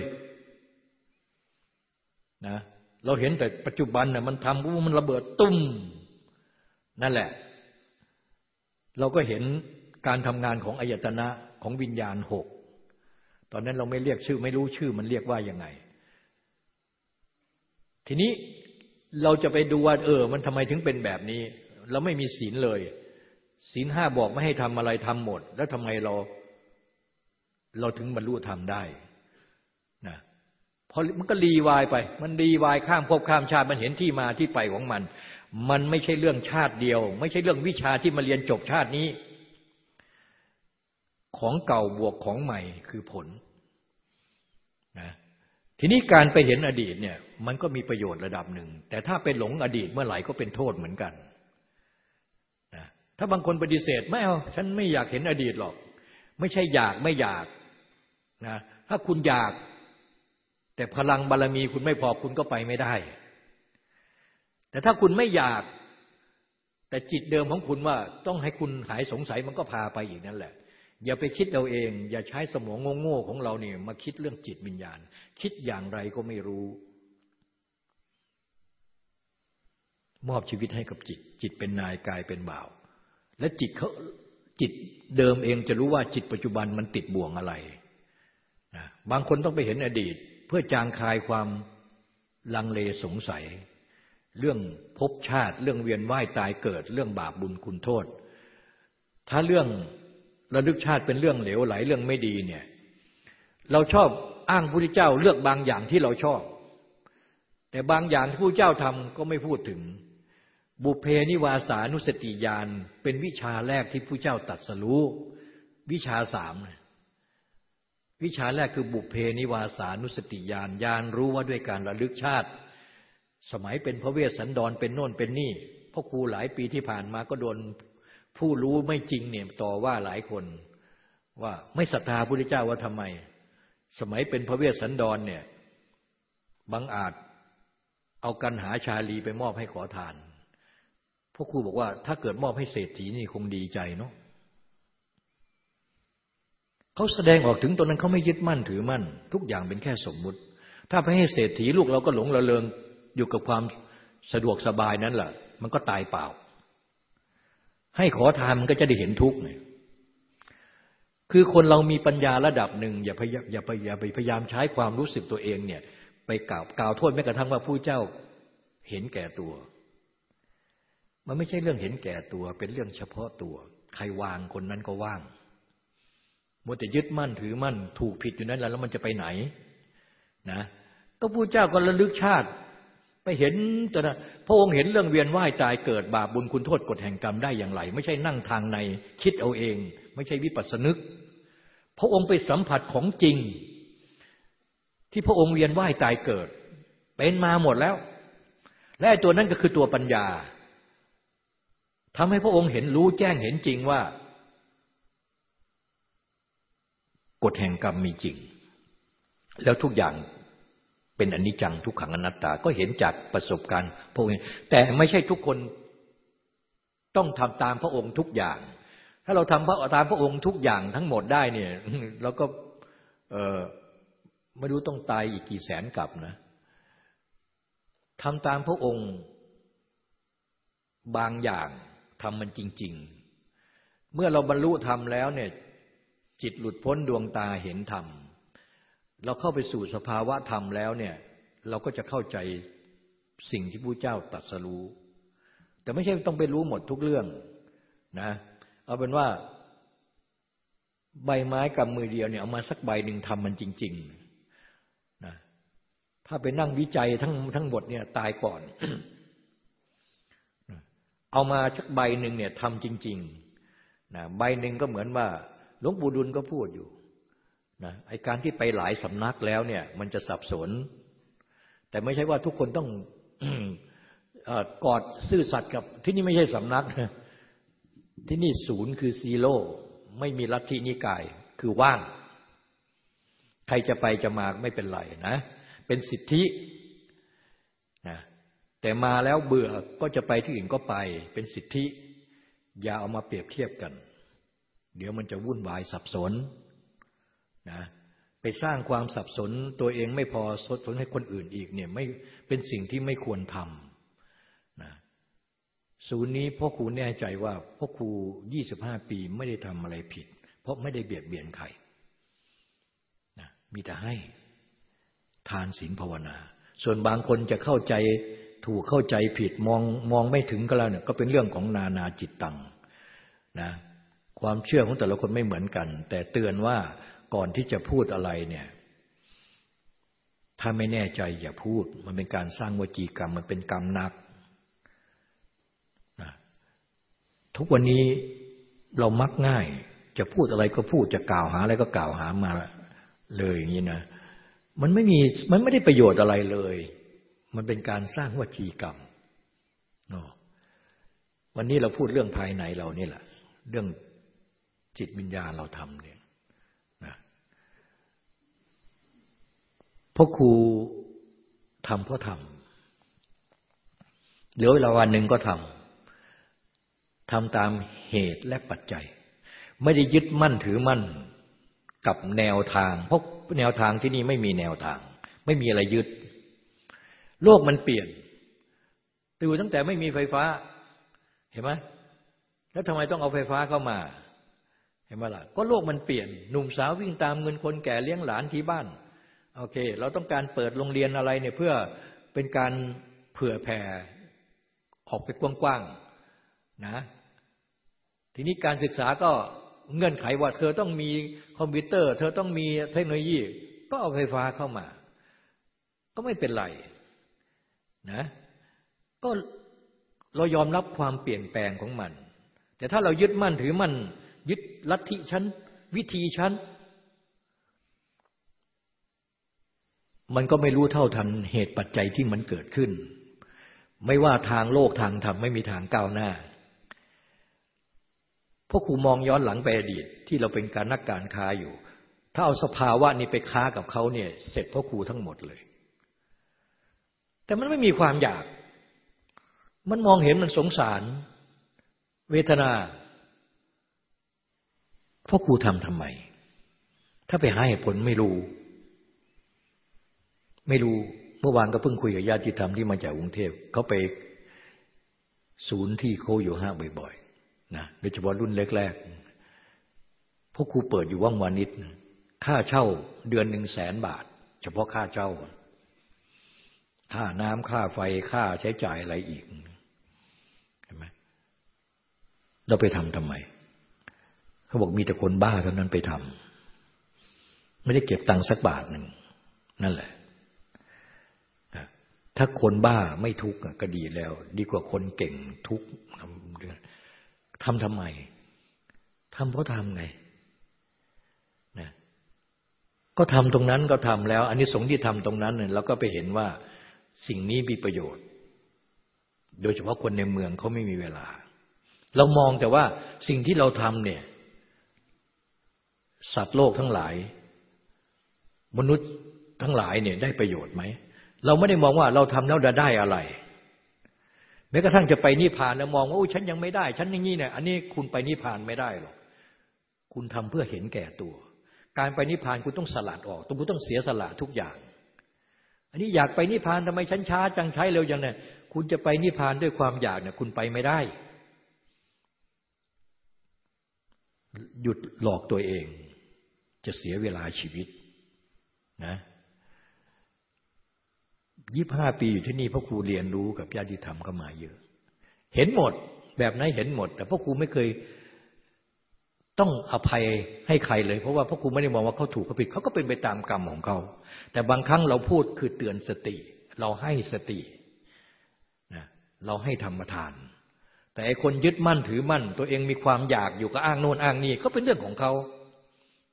นะเราเห็นแต่ปัจจุบันน่ยมันทำปุ๊บมันระเบิดตุ้มนั่นแหละ เราก็เห็นการทำงานของอายตนะของวิญญาณหก อนนั้นเราไม่เรียกชื่อ ไม่รู้ชื่อมันเรียกว่ายังไง ทีนี้เราจะไปดูว่าเออ มันทำไมถึงเป็นแบบนี้ เราไม่มีศีลเลย ศีลห้าบอกไม่ให้ทำอะไรทำหมด แล้วทำไมเรา เราถึงบรรลุธรรมได้นะพอมันก็รีวายไป มันรีวายข้ามภพข้ามชาติมันเห็นที่มาที่ไปของมัน มันไม่ใช่เรื่องชาติเดียว ไม่ใช่เรื่องวิชาที่มาเรียนจบชาตินี้ ของเก่าบวกของใหม่คือผล ทีนี้การไปเห็นอดีตเนี่ยมันก็มีประโยชน์ระดับหนึ่ง แต่ถ้าไปหลงอดีตเมื่อไหร่ก็เป็นโทษเหมือนกันนะถ้าบางคนปฏิเสธไม่เอาฉันไม่อยากเห็นอดีตหรอก ไม่ใช่อยากไม่อยากนะถ้าคุณอยาก แต่พลังบารรมีคุณไม่พอคุณก็ไปไม่ได้ แต่ถ้าคุณไม่อยาก แต่จิตเดิมของคุณว่าต้องให้คุณหายสงสัยมันก็พาไปอีกนั่นแหละ อย่าไปคิดเอาเอง อย่าใช้สมองโง่ๆของเราเนี่ยมาคิดเรื่องจิตวิญญาณ คิดอย่างไรก็ไม่รู้ มอบชีวิตให้กับจิต จิตเป็นนายกายเป็นบ่าว และจิตเขาจิตเดิมเองจะรู้ว่าจิตปัจจุบันมันติดบ่วงอะไรนะบางคนต้องไปเห็นอดีต เพื่อจางคลายความลังเลสงสัย เรื่องภพชาติ เรื่องเวียนว่ายตายเกิด เรื่องบาปบุญคุณโทษ ถ้าเรื่อง ระลึกชาติเป็นเรื่องเหลวไหลเรื่องไม่ดีเนี่ย เราชอบอ้างพระพุทธเจ้าเลือกบางอย่างที่เราชอบ แต่บางอย่างที่ผู้เจ้าทำก็ไม่พูดถึง บุเพนิวาสานุสติญาณเป็นวิชาแรกที่ผู้เจ้าตัดสรู้วิชาสามวิชาแรกคือบุเพนิวาสานุสติญาณญาณรู้ว่าด้วยการระลึกชาติ สมัยเป็นพระเวสสันดรเป็นโน่นเป็นนี่พ่อครูหลายปีที่ผ่านมาก็โดน ผู้รู้ไม่จริงเนี่ยต่อว่าหลายคน ว่าไม่ศรัทธาพระพุทธเจ้าว่าทำไม สมัยเป็นพระเวสสันดรเนี่ยบางอาจเอากันหาชาลีไปมอบให้ขอทานพ่อครูบอกว่า ถ้าเกิดมอบให้เศรษฐีนี่คงดีใจเนาะเขาแสดงออกถึงตนนั้นเขาไม่ยึดมั่นถือมั่น ทุกอย่างเป็นแค่สมมุติ ถ้าไปให้เศรษฐีลูกเราก็หลงระเริงอยู่กับความสะดวกสบายนั้นแหละมันก็ตายเปล่า ให้ขอทานมันก็จะได้เห็นทุกข์ไงคือคนเรามีปัญญาระดับหนึ่งอย่าพยายามอย่าพยายามพยายามใช้ความรู้สึกตัวเองเนี่ย ไปกล่าวกล่าวโทษแม้กระทั่งว่าผู้เจ้าเห็นแก่ตัว มันไม่ใช่เรื่องเห็นแก่ตัว เป็นเรื่องเฉพาะตัว ใครวางคนนั้นก็ว่างมัวแต่ยึดมั่นถือมั่น ถูกผิดอยู่นั้นแล้วมันจะไปไหนนะ ก็ผู้เจ้าก็ระลึกชาติ ไปเห็นแต่นะพระองค์เห็นเรื่องเวียนว่ายตายเกิดบาปบุญคุณโทษกฎแห่งกรรมได้อย่างไร ไม่ใช่นั่งทางในคิดเอาเอง ไม่ใช่วิปัสสนึก พระองค์ไปสัมผัสของจริง ที่พระองค์เวียนว่ายตายเกิด เป็นมาหมดแล้ว และตัวนั้นก็คือตัวปัญญาทำให้พระองค์เห็นรู้แจ้งเห็นจริงว่ากฎแห่งกรรมมีจริง แล้วทุกอย่าง เป็นอนิจจังทุกขังอนัตตา ก็เห็นจากประสบการณ์ พระองค์แต่ไม่ใช่ทุกคนต้องทำตามพระองค์ทุกอย่าง ถ้าเราทำพระตามพระองค์ทุกอย่างทั้งหมดได้เนี่ยเราก็ไม่รู้ต้องตายอีกกี่แสนกับนะทำตามพระองค์บางอย่างทำมันจริง ๆ เมื่อเราบรรลุธรรมแล้วเนี่ย จิตหลุดพ้นดวงตาเห็นธรรม เราเข้าไปสู่สภาวะธรรมแล้วเนี่ยเราก็จะเข้าใจสิ่งที่พระเจ้าตรัสรู้ แต่ไม่ใช่ต้องไปรู้หมดทุกเรื่องนะเอาเป็นว่าใบไม้กับมือเดียวเนี่ยเอามาสักใบหนึ่งทำมันจริงๆนะถ้าไปนั่งวิจัยทั้งทั้งหมดเนี่ยตายก่อน เอามาสักใบหนึ่งเนี่ยทำจริงๆนะใบหนึ่งก็เหมือนว่าหลวงปู่ดุลก็พูดอยู่ นะไอการที่ไปหลายสำนักแล้วเนี่ย มันจะสับสน แต่ไม่ใช่ว่าทุกคนต้องกอดซื่อสัตย์กับที่นี่ไม่ใช่สำนัก ที่นี่ศูนย์คือซีโร่ไม่มีลัทธินิกายคือว่าง ใครจะไปจะมาไม่เป็นไรนะ เป็นสิทธินะแต่มาแล้วเบื่อก็จะไปที่อื่นก็ไปเป็นสิทธิ อย่าเอามาเปรียบเทียบกัน เดี๋ยวมันจะวุ่นวายสับสน นะไปสร้างความสับสนตัวเองไม่พอสดสนให้คนอื่นอีกเนี่ยไม่เป็นสิ่งที่ไม่ควรทำนะศูนย์นี้พ่อครูแน่ใจว่าพ่อครูยี่สิบห้าปีไม่ได้ทำอะไรผิด เพราะไม่ได้เบียดเบียนใครนะมีแต่ให้ทานศีลภาวนา ส่วนบางคนจะเข้าใจถูกเข้าใจผิดมองมองไม่ถึงก็แล้วเนี่ยก็เป็นเรื่องของนานาจิตตังนะความเชื่อของแต่ละคนไม่เหมือนกัน แต่เตือนว่า ก่อนที่จะพูดอะไรเนี่ย ถ้าไม่แน่ใจอย่าพูด มันเป็นการสร้างวจีกรรม มันเป็นกรรมนักนะทุกวันนี้เรามักง่าย จะพูดอะไรก็พูดจะกล่าวหาอะไรก็กล่าวหามาเลยอย่างนี้นะมันไม่มีมันไม่ได้ประโยชน์อะไรเลย มันเป็นการสร้างวจีกรรมวันนี้เราพูดเรื่องภายในเรานี่แหละ เรื่องจิตวิญญาณเราทำเนี่ยนะ พ่อครูทำเพราะทำเดี๋ยวเวลาวันหนึ่งก็ทำทำตามเหตุและปัจจัย ไม่ได้ยึดมั่นถือมั่นกับแนวทาง เพราะแนวทางที่นี่ไม่มีแนวทาง ไม่มีอะไรยึด โลกมันเปลี่ยนตื่นตั้งแต่ไม่มีไฟฟ้า เห็นไหมแล้วทำไมต้องเอาไฟฟ้าเข้ามา เห็นไหมล่ะ ก็โลกมันเปลี่ยน หนุ่มสาววิ่งตามเงินคนแก่เลี้ยงหลานที่บ้าน โอเค เราต้องการเปิดโรงเรียนอะไรเนี่ยเพื่อเป็นการเผื่อแผ่ออกไปกว้างๆนะทีนี้การศึกษาก็เงื่อนไขว่า เธอต้องมีคอมพิวเตอร์ เธอต้องมีเทคโนโลยี ก็เอาไฟฟ้าเข้ามา ก็ไม่เป็นไรนะก็เรายอมรับความเปลี่ยนแปลงของมัน แต่ถ้าเรายึดมั่นถือมั่นยึดลัทธิชั้นวิธีชั้น มันก็ไม่รู้เท่าทันเหตุปัจจัยที่มันเกิดขึ้น ไม่ว่าทางโลกทางธรรมไม่มีทางก้าวหน้าพราะครูมองย้อนหลังไปอดีตที่เราเป็นการนักการค้าอยู่ ถ้าเอาสภาวะนี้ไปค้ากับเขาเนี่ย เสร็จพ่อครูทั้งหมดเลย แต่มันไม่มีความอยาก มันมองเห็นมันสงสาร เวทนาพ่อครูทำทำไม ถ้าไปให้ผลไม่รู้ ไม่รู้เมื่อวานก็เพิ่งคุยกับญาติธรรมที่มาจากกรุงเทพเขาไปศูนย์ที่โคอยู่ห้าบ่อยๆนะโดยเฉพาะรุ่นแรกๆพวกครูเปิดอยู่ว่างวานิดค่าเช่าเดือนหนึ่งแสนบาท เฉพาะค่าเช่าค่าน้ำค่าไฟค่าใช้จ่ายอะไรอีกเห็นไหมเราไปทำทำไม เขาบอกมีแต่คนบ้าเท่านั้นไปทำไม่ได้เก็บตังค์สักบาทหนึ่งนั่นแหละ ถ้าคนบ้าไม่ทุกข์ก็ดีแล้ว ดีกว่าคนเก่งทุกข์ทำทำไมทำเพราะทำไงนะก็ทำตรงนั้นก็ทำแล้ว อันนี้สงที่ทำตรงนั้นเนี่ยเราก็ไปเห็นว่าสิ่งนี้มีประโยชน์ โดยเฉพาะคนในเมืองเขาไม่มีเวลา เรามองแต่ว่าสิ่งที่เราทำเนี่ย สัตว์โลกทั้งหลาย มนุษย์ทั้งหลายเนี่ยได้ประโยชน์ไหม เราไม่ได้มองว่าเราทำแล้วจะได้อะไร แม้กระทั่งจะไปนิพพานแล้วมองว่าโอ้ฉันยังไม่ได้ ฉันอย่างนี้เนี่ยอันนี้คุณไปนิพพานไม่ได้หรอกคุณทำเพื่อเห็นแก่ตัว การไปนิพพานคุณต้องสลัดออกต้องคุณต้องเสียสละทุกอย่าง อันนี้อยากไปนิพพานทำไมฉันช้าจังใช้เร็วอย่างเนี่ยคุณจะไปนิพพานด้วยความอยากเนี่ยคุณไปไม่ได้ หยุดหลอกตัวเอง จะเสียเวลาชีวิตนะ ยี่ห้าปีอยู่ที่นี่พ่อครูเรียนรู้กับญาติธรรมก็มาเยอะ เห็นหมดแบบไหนเห็นหมด แต่พ่อครูไม่เคยต้องอภัยให้ใครเลย เพราะว่าพ่อครูไม่ได้มองว่าเขาถูกเขาผิดเขาก็เป็นไปตามกรรมของเขา แต่บางครั้งเราพูดคือเตือนสติ เราให้สตินะเราให้ธรรมทาน แต่ไอคนยึดมั่นถือมั่น ตัวเองมีความอยากอยู่ก็อ้างโน่นอ้างนี่ก็เป็นเรื่องของเขา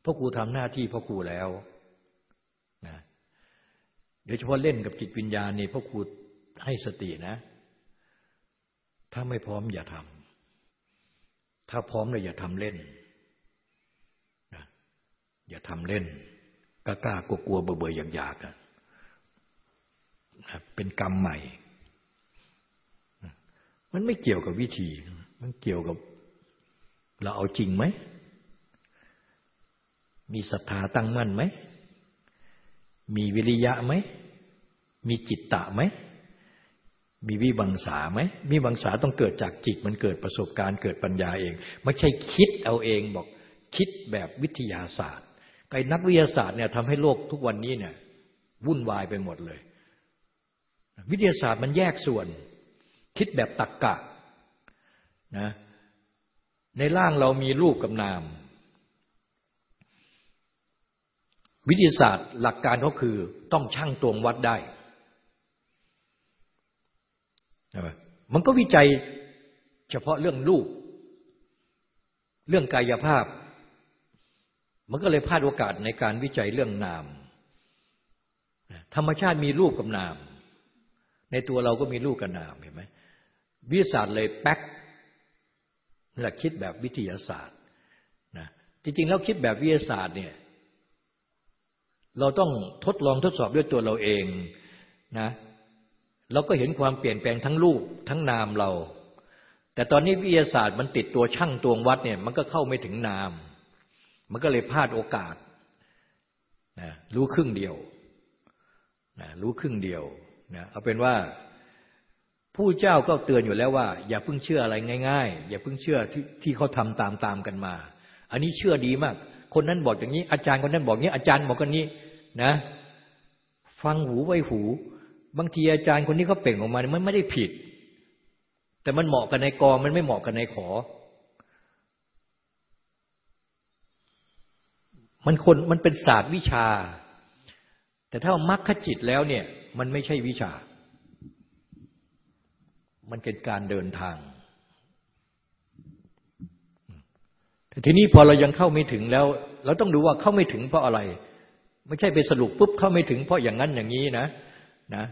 พ่อครูทำหน้าที่พ่อครูแล้ว โดยเฉพาะเล่นกับจิตวิญญาณนี่พ่อครูให้สตินะ ถ้าไม่พร้อมอย่าทำถ้าพร้อมเลยอย่าทำเล่นนะอย่าทำเล่นกล้ากล้ากลัวกลัวเบื่อเบื่ออยากอยากนะเป็นกรรมใหม่ มันไม่เกี่ยวกับวิธี มันเกี่ยวกับ เราเอาจริงไหม มีศรัทธาตั้งมั่นไหม มีวิริยะไหม มีจิตตะไหม มีวิบังสาไหมมีบังสาต้องเกิดจากจิต มันเกิดประสบการณ์เกิดปัญญาเอง ไม่ใช่คิดเอาเองบอกคิดแบบวิทยาศาสตร์ไอ้นักวิทยาศาสตร์เนี่ยทำให้โลกทุกวันนี้เนี่ยวุ่นวายไปหมดเลย วิทยาศาสตร์มันแยกส่วน คิดแบบตักกะนะในร่างเรามีรูปกับนาม วิทยาศาสตร์หลักการเขาคือต้องชั่งตวงวัดได้มันก็วิจัยเฉพาะเรื่องรูป เรื่องกายภาพ มันก็เลยพลาดโอกาสในการวิจัยเรื่องนาม ธรรมชาติมีรูปกับนาม ในตัวเราก็มีรูปกับนามเห็นไหมวิทยาศาสตร์เลยแป๊กนี่แหละคิดแบบวิทยาศาสตร์นะจริงๆแล้วคิดแบบวิทยาศาสตร์เนี่ย เราต้องทดลองทดสอบด้วยตัวเราเองนะเราก็เห็นความเปลี่ยนแปลงทั้งรูปทั้งนามเรา แต่ตอนนี้วิทยาศาสตร์มันติดตัวช่างตวงวัดเนี่ยมันก็เข้าไม่ถึงนาม มันก็เลยพลาดโอกาสนะรู้ครึ่งเดียวนะรู้ครึ่งเดียวนะเอาเป็นว่าผู้เจ้าก็เตือนอยู่แล้วว่า อย่าเพิ่งเชื่ออะไรง่าย ๆ อย่าเพิ่งเชื่อที่ที่เขาทำตามตามกันมา อันนี้เชื่อดีมาก คนนั้นบอกอย่างนี้ อาจารย์คนนั้นบอกนี้อาจารย์บอกกันนี้ นะ ฟังหูไว้หู บางทีอาจารย์คนนี้เขาเป่งออกมามันไม่ได้ผิด แต่มันเหมาะกับในกองมันไม่เหมาะกับในขอ มันคนมันเป็นศาสตร์วิชา แต่ถ้ามรรคจิตแล้วเนี่ย มันไม่ใช่วิชา มันเป็นการเดินทางแต่ทีนี้พอเรายังเข้าไม่ถึงแล้ว เราต้องดูว่าเข้าไม่ถึงเพราะอะไร ไม่ใช่ไปสรุปปุ๊บเข้าไม่ถึงเพราะอย่างนั้นอย่างนี้นะนะ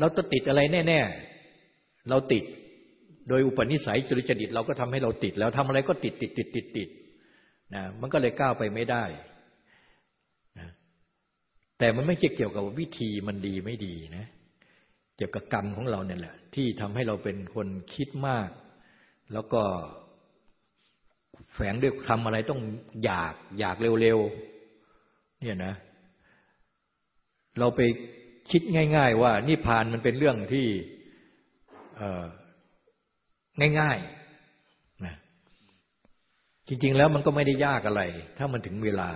เราจะติดอะไรแน่ ๆ เราติด โดยอุปนิสัยจริตจดิตเราก็ทำให้เราติด แล้วทำอะไรก็ติดติดติดติดติดนะมันก็เลยก้าวไปไม่ได้นะแต่มันไม่เกี่ยวกับวิธีมันดีไม่ดีนะ เกี่ยวกับกรรมของเราเนี่ยแหละ ที่ทำให้เราเป็นคนคิดมาก แล้วก็แฝงด้วยทำอะไรต้องอยากอยากเร็วๆเนี่ยนะ เราไปคิดง่าย ๆ ว่านิพพานมันเป็นเรื่องที่ง่ายๆนะจริง ๆ แล้วมันก็ไม่ได้ยากอะไร ถ้ามันถึงเวลา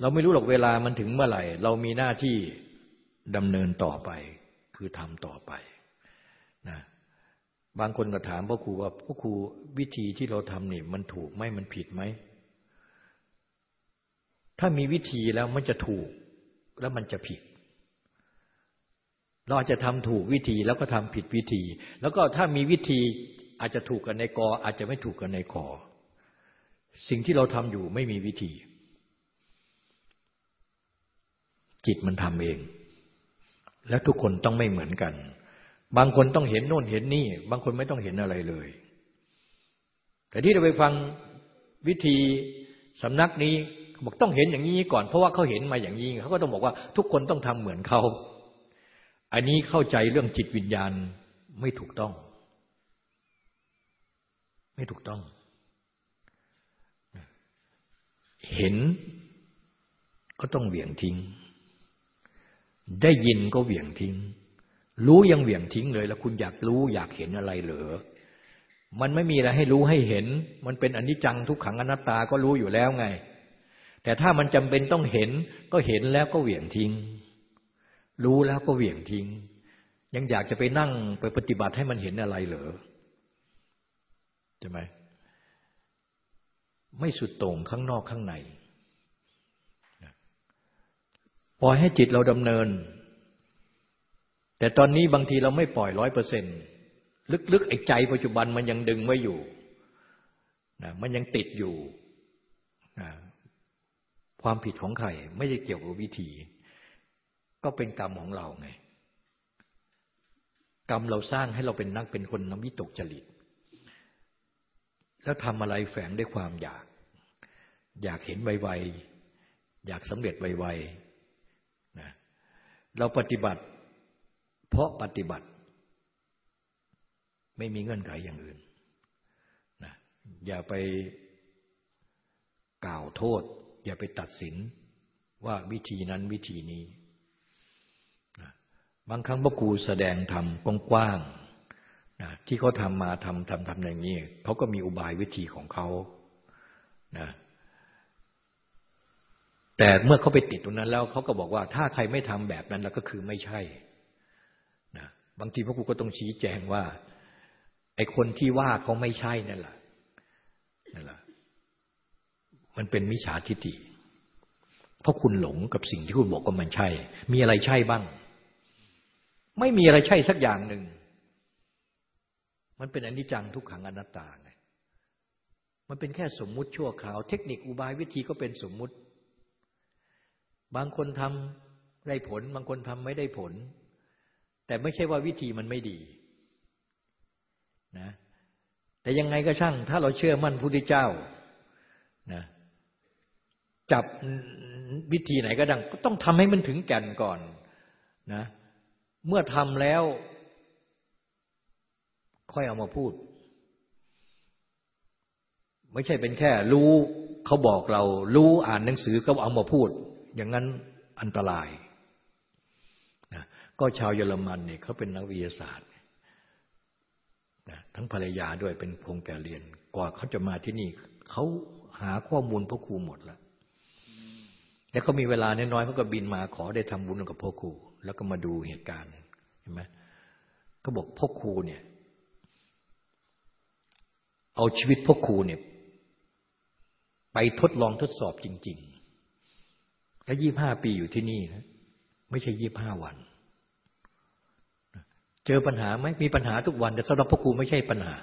เราไม่รู้หรอกเวลามันถึงเมื่อไหร่ เรามีหน้าที่ดำเนินต่อไป คือทำต่อไปนะบางคนก็ถามพ่อครูว่าพ่อครูวิธีที่เราทำนี่มันถูกไหมมันผิดไหม ถ้ามีวิธีแล้วมันจะถูก แล้วมันจะผิด เราอาจจะทำถูกวิธีแล้วก็ทำผิดวิธี แล้วก็ถ้ามีวิธีอาจจะถูกกันในกอ อาจจะไม่ถูกกันในขอสิ่งที่เราทำอยู่ไม่มีวิธี จิตมันทำเอง และทุกคนต้องไม่เหมือนกัน บางคนต้องเห็นโน่นเห็นนี่ บางคนไม่ต้องเห็นอะไรเลย แต่ที่เราไปฟังวิธีสำนักนี้ บอกต้องเห็นอย่างนี้ก่อน เพราะว่าเขาเห็นมาอย่างนี้เขาก็ต้องบอกว่าทุกคนต้องทำเหมือนเขา อันนี้เข้าใจเรื่องจิตวิญญาณไม่ถูกต้อง ไม่ถูกต้อง เห็นก็ต้องเหวี่ยงทิ้ง ได้ยินก็เหวี่ยงทิ้ง รู้ยังเหวี่ยงทิ้งเลย แล้วคุณอยากรู้อยากเห็นอะไรเหรอมันไม่มีอะไรให้รู้ให้เห็น มันเป็นอนิจจังทุกขังอนัตตาก็รู้อยู่แล้วไง แต่ถ้ามันจำเป็นต้องเห็น ก็เห็นแล้วก็เหวี่ยงทิ้ง รู้แล้วก็เหวี่ยงทิ้ง ยังอยากจะไปนั่งไปปฏิบัติให้มันเห็นอะไรเหรอใช่ไหมไม่สุดโต่งข้างนอกข้างในปล่อยให้จิตเราดำเนิน แต่ตอนนี้บางทีเราไม่ปล่อยร้อยเปอร์เซ็นลึกๆไอ้ใจปัจจุบันมันยังดึงไว้อยู่นะมันยังติดอยู่นะ ความผิดของใครไม่ได้เกี่ยวกับวิธี ก็เป็นกรรมของเราไง กรรมเราสร้างให้เราเป็นนักเป็นคนน้ำวิตกจริต แล้วทำอะไรแฝงด้วยความอยาก อยากเห็นไวๆอยากสำเร็จไวๆนะเราปฏิบัติ เพราะปฏิบัติ ไม่มีเงื่อนไขอย่างอื่นนะอย่าไปกล่าวโทษ อย่าไปตัดสินว่าวิธีนั้นวิธีนี้ บางครั้งพระครูแสดงธรรมกว้างๆนะที่เขาทำมาทำทำทำอย่างนี้เขาก็มีอุบายวิธีของเขานะแต่เมื่อเขาไปติดตรงนั้นแล้วเขาก็บอกว่าถ้าใครไม่ทำแบบนั้นแล้วก็คือไม่ใช่บางทีพระครูก็ต้องชี้แจงว่าไอ้คนที่ว่าเขาไม่ใช่นั่นแหละนั่นแหละ มันเป็นมิจฉาทิฏฐิเพราะคุณหลงกับสิ่งที่คุณบอกว่ามันใช่ มีอะไรใช่บ้าง ไม่มีอะไรใช่สักอย่างหนึ่ง มันเป็นอนิจจังทุกขังอนัตตาไงมันเป็นแค่สมมุติชั่วคราว เทคนิคอุบายวิธีก็เป็นสมมุติ บางคนทำได้ผล บางคนทำไม่ได้ผล แต่ไม่ใช่ว่าวิธีมันไม่ดีนะแต่ยังไงก็ช่าง ถ้าเราเชื่อมั่นพุทธเจ้านะ จับวิธีไหนก็ดังก็ต้องทำให้มันถึงแก่นก่อนนะเมื่อทำแล้ว ค่อยเอามาพูด ไม่ใช่เป็นแค่ รู้เขาบอกเรา รู้อ่านหนังสือก็เอามาพูด อย่างนั้นอันตรายก็ชาวเยอรมันเนี่ยเขาเป็นนักวิทยาศาสตร์นะทั้งภรรยาด้วยเป็นพงแก่เรียน กว่าเขาจะมาที่นี่ เขาหาข้อมูลพ่อครูหมดแล้ว แล้วเขามีเวลาน้อยเขาก็บินมาขอได้ทำบุญกับพ่อครู แล้วก็มาดูเหตุการณ์เห็นไหมเขาบอกพ่อครูเนี่ย เอาชีวิตพ่อครูเนี่ย ไปทดลองทดสอบจริง ๆ แล้วยี่บห้าปีอยู่ที่นี่นะไม่ใช่ยี่บห้าวัน เจอปัญหาไหมมีปัญหาทุกวัน แต่สำหรับพ่อครูไม่ใช่ปัญหา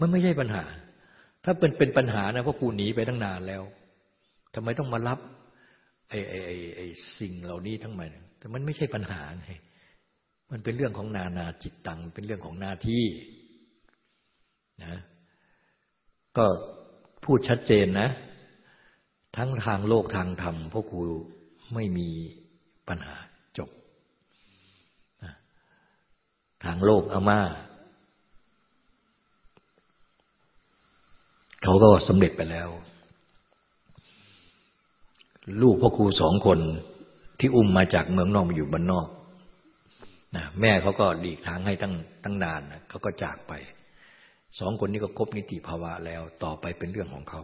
มันไม่ใช่ปัญหา ถ้าเป็นเป็นปัญหานะพ่อครูหนีไปตั้งนานแล้ว ทำไมต้องมารับไอ้ไอ้ไอ้ไอ้สิ่งเหล่านี้ทั้งหมดแต่มันไม่ใช่ปัญหาไงมันเป็นเรื่องของนานาจิตตัง เป็นเรื่องของหน้าที่นะ ก็พูดชัดเจนนะ ทั้งทางโลกทางธรรมพ่อครูไม่มีปัญหาจบ ทางโลกอาม่าเขาก็สำเร็จไปแล้ว ลูกพ่อครูสองคนที่อุ้มมาจากเมืองนอกมาอยู่บ้านนอกนะแม่เขาก็หลีกทางให้ตั้งตั้งนานนะเขาก็จากไป สองคนนี้ก็ครบนิติภาวะแล้วต่อไปเป็นเรื่องของเขา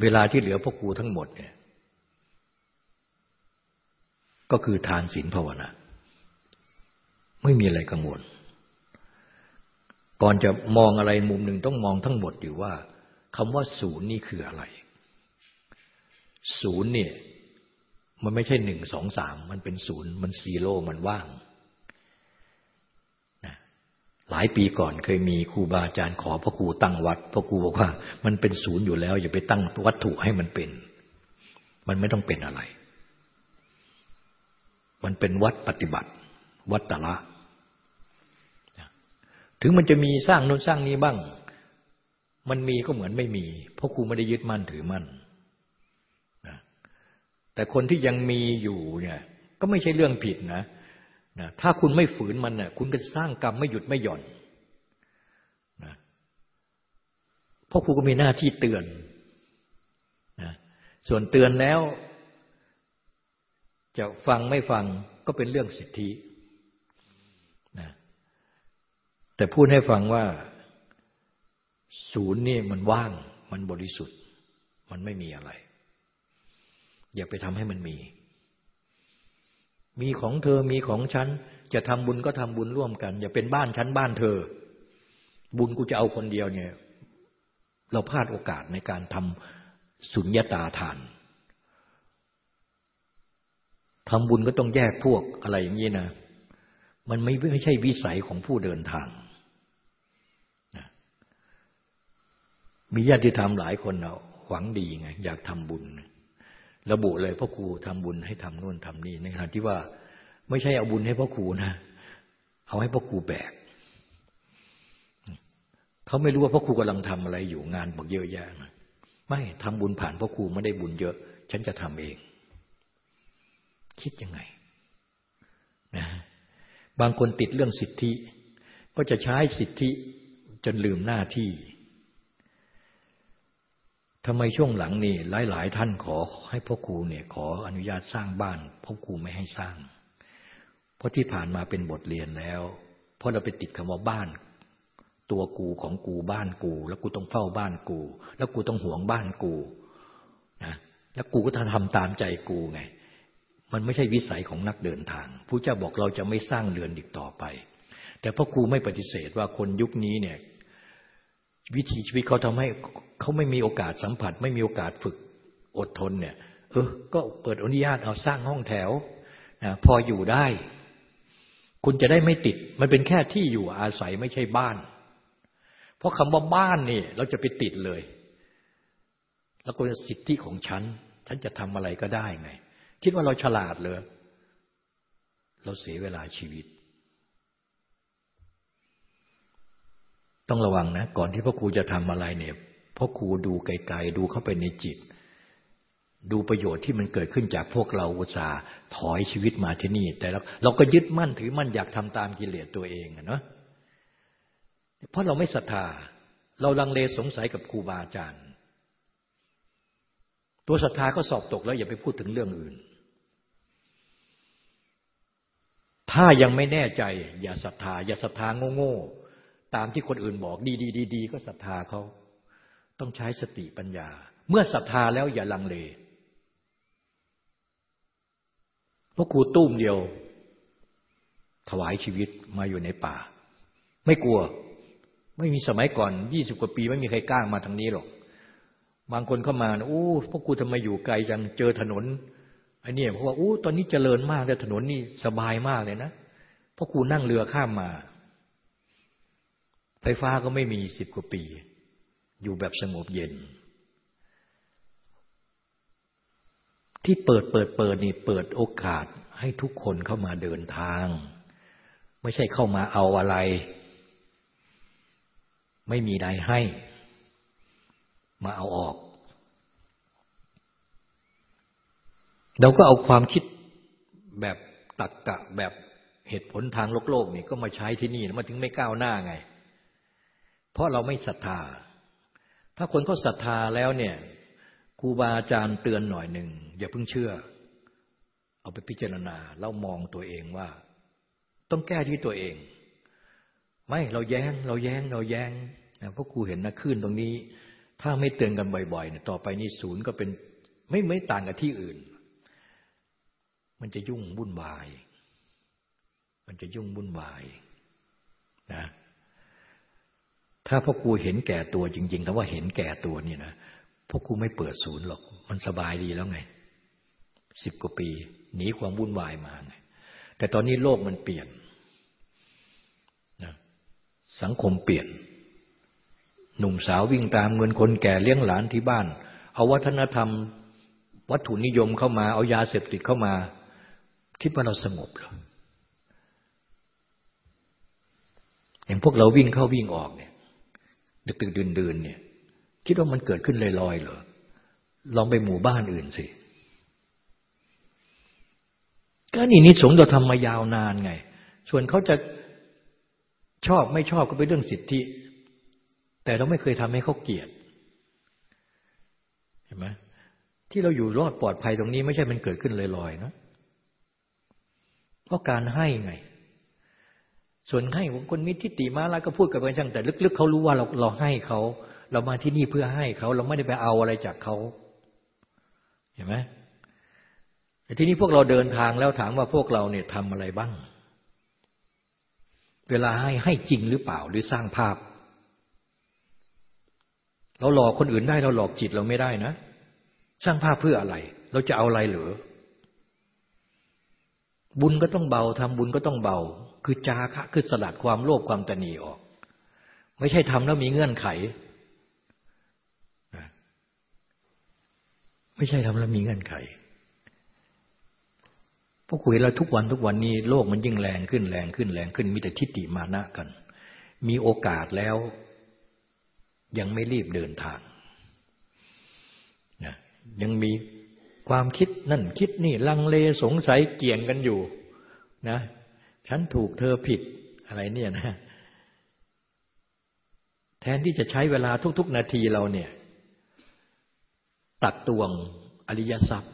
เวลาที่เหลือพ่อครูทั้งหมดเนี่ย ก็คือทานศีลภาวนาไม่มีอะไรกังวล ก่อนจะมองอะไรมุมหนึ่งต้องมองทั้งหมดอยู่ว่าคำว่าศูนย์นี่คืออะไร ศูนย์เนี่ย มันไม่ใช่หนึ่งสองสามมันเป็นศูนย์มันซีโร่มันว่างนะหลายปีก่อนเคยมีครูบาอาจารย์ขอพระครูตั้งวัดพระครูบอกว่า มันเป็นศูนย์อยู่แล้ว อย่าไปตั้งวัตถุให้มันเป็น มันไม่ต้องเป็นอะไร มันเป็นวัดปฏิบัติ วัดตละถึงมันจะมีสร้างโน้นสร้างนี้บ้าง มันมีก็เหมือนไม่มี เพราะครูไม่ได้ยึดมั่นถือมั่น แต่คนที่ยังมีอยู่เนี่ย ก็ไม่ใช่เรื่องผิดนะนะถ้าคุณไม่ฝืนมันเน่ยคุณก็สร้างกรรมไม่หยุดไม่หย่อนนะเพราะครูก็มีหน้าที่เตือนนะส่วนเตือนแล้ว จะฟังไม่ฟังก็เป็นเรื่องสิทธินะแต่พูดให้ฟังว่า ศูนย์นี่มันว่าง มันบริสุทธิ์ มันไม่มีอะไร อย่าไปทำให้มันมี มีของเธอมีของฉัน จะทำบุญก็ทำบุญร่วมกัน อย่าเป็นบ้านฉันบ้านเธอ บุญกูจะเอาคนเดียวเนี่ย เราพลาดโอกาสในการทำสุญญาตาทานทำบุญก็ต้องแยกพวกอะไรอย่างนี้นะ มันไม่ไม่ใช่วิสัยของผู้เดินทางนะมีญาติธรรมหลายคนเอาหวังดีไง อยากทำบุญ ระบุเลยพ่อครูทำบุญให้ทำนู่นทำนี่ในขณะที่ว่าไม่ใช่เอาบุญให้พ่อครูนะ เอาให้พ่อครูแบกเขาไม่รู้ว่าพ่อครูกำลังทำอะไรอยู่งานบอกเยอะแยะนะไม่ทำบุญผ่านพ่อครูไม่ได้บุญเยอะ ฉันจะทำเอง คิดยังไงนะบางคนติดเรื่องสิทธิ ก็จะใช้สิทธิจนลืมหน้าที่ ทำไมช่วงหลังนี่หลาย ๆ ท่านขอให้พ่อครูเนี่ยขออนุญาตสร้างบ้านพ่อครูไม่ให้สร้าง เพราะที่ผ่านมาเป็นบทเรียนแล้ว เพราะเราไปติดคำว่าบ้าน ตัวกูของกูบ้านกู แล้วกูต้องเฝ้าบ้านกู แล้วกูต้องห่วงบ้านกูนะแล้วกูก็ทำตามใจกูไง มันไม่ใช่วิสัยของนักเดินทางผู้เจ้าบอกเราจะไม่สร้างเรือนอีกต่อไป แต่พ่อครูไม่ปฏิเสธว่าคนยุคนี้เนี่ย วิถีชีวิตเขาทำให้เขาไม่มีโอกาสสัมผัส ไม่มีโอกาสฝึกอดทนเนี่ย เออ ก็เปิดอนุญาตเอาสร้างห้องแถวนะพออยู่ได้ คุณจะได้ไม่ติด มันเป็นแค่ที่อยู่อาศัยไม่ใช่บ้าน เพราะคำว่าบ้านนี่เราจะไปติดเลย แล้วก็สิทธิของฉัน ฉันจะทำอะไรก็ได้ไง คิดว่าเราฉลาดเลยเราเสียเวลาชีวิต ต้องระวังนะ ก่อนที่พ่อครูจะทำอะไรเนี่ยพ่อครูดูไกลๆดูเข้าไปในจิต ดูประโยชน์ที่มันเกิดขึ้นจากพวกเราอุตส่าห์ถอยชีวิตมาที่นี่ แต่เราเราก็ยึดมั่นถือมั่นอยากทำตามกิเลสตัวเองอะเนาะเพราะเราไม่ศรัทธา เราลังเลสงสัยกับครูบาอาจารย์ ตัวศรัทธาก็สอบตกแล้วอย่าไปพูดถึงเรื่องอื่น ถ้ายังไม่แน่ใจ อย่าศรัทธา อย่าศรัทธาโง่ๆ ตามที่คนอื่นบอก ดีดีดีดีก็ศรัทธาเขาต้องใช้สติปัญญา เมื่อศรัทธาแล้วอย่าลังเลพราะครูตุ้มเดียว ถวายชีวิตมาอยู่ในป่า ไม่กลัว ไม่มีสมัยก่อนยี่สิบกว่าปี ไม่มีใครกล้ามาทางนี้หรอก บางคนเข้ามาโอ้พวกกูทำไมอยู่ไกลจังเจอถนนไอันนี้เพราะว่าอู้ตอนนี้เจริญมากแต่ถนนนี่สบายมากเลยนะพราะกูนั่งเรือข้ามมา ไฟฟ้าก็ไม่มีสิบกว่าปี อยู่แบบสงบเย็น ที่เปิดเปิดเปิดนี่เปิดโอกาสให้ทุกคนเข้ามาเดินทาง ไม่ใช่เข้ามาเอาอะไร ไม่มีใดให้ มาเอาออก เราก็เอาความคิดแบบตักกะแบบเหตุผลทางโลกโลกนี่ก็มาใช้ที่นี่มาถึงไม่ก้าวหน้าไง เพราะเราไม่ศรัทธา ถ้าคนเขาศรัทธาแล้วเนี่ยครูบาอาจารย์เตือนหน่อยหนึ่งอย่าเพิ่งเชื่อ เอาไปพิจารณาแล้วมองตัวเองว่า ต้องแก้ที่ตัวเอง ไม่เราแย้ง เราแย้งเราแย้งเพราะครูเห็นนะขึ้นตรงนี้ ถ้าไม่เตือนกันบ่อยๆเนี่ยต่อไปนี่ศูนย์ก็เป็นไม่ไม่ต่างกับที่อื่น มันจะยุ่งวุ่นวาย มันจะยุ่งวุ่นวายนะ ถ้าพ่อครูเห็นแก่ตัวจริงๆแต่ว่าเห็นแก่ตัวนี่นะพ่อครูไม่เปิดศูนย์หรอก มันสบายดีแล้วไงสิบกว่าปีหนีความวุ่นวายมาไง แต่ตอนนี้โลกมันเปลี่ยนนะสังคมเปลี่ยน หนุ่มสาววิ่งตามเงินคนแก่เลี้ยงหลานที่บ้าน เอาวัฒนธรรม วัตถุนิยมเข้ามาเอายาเสพติดเข้ามา คิดว่าเราสงบหรออย่างพวกเราวิ่งเข้าวิ่งออกเนี่ย ดึกดึกดื่นดื่นเนี่ย คิดว่ามันเกิดขึ้นลอยๆเหรอลองไปหมู่บ้านอื่นสิก็นี่นิสงเราทำมายาวนานไง ส่วนเขาจะชอบไม่ชอบก็เป็นเรื่องสิทธิ แต่เราไม่เคยทำให้เขาเกลียด เห็นไหมที่เราอยู่รอดปลอดภัยตรงนี้ ไม่ใช่มันเกิดขึ้นลอยๆนะเพราะการให้ไง ส่วนให้ของคนมิทิฏฐิมาแล้วก็พูดกับกันช่างแต่ลึก ๆเขารู้ว่าเราเราให้เขาเรามาที่นี่เพื่อให้เขาเราไม่ได้ไปเอาอะไรจากเขาเห็นไหมแต่ที่นี้พวกเราเดินทางแล้วถามว่าพวกเราเนี่ยทำอะไรบ้าง เวลาให้ให้จริงหรือเปล่าหรือสร้างภาพ เราหลอกคนอื่นได้เราหลอกจิตเราไม่ได้นะ สร้างภาพเพื่ออะไร เราจะเอาอะไรหรือบุญก็ต้องเบาทำบุญก็ต้องเบา คือจาคะคือสลัดความโลภความตนีออก ไม่ใช่ทำแล้วมีเงื่อนไข ไม่ใช่ทำแล้วมีเงื่อนไขพวกคุยแล้วทุกวันทุกวันนี้โลกมันยิ่งแรงขึ้นแรงขึ้นแรงขึ้นมีแต่ทิฏฐิมานะกัน มีโอกาสแล้ว ยังไม่รีบเดินทางนะยังมีความคิดนั่นคิดนี่ลังเลสงสัยเกี่ยงกันอยู่ นะ ฉันถูกเธอผิดอะไรเนี่ยนะ แทนที่จะใช้เวลาทุก ๆ นาทีเราเนี่ย ตักตวงอริยทรัพย์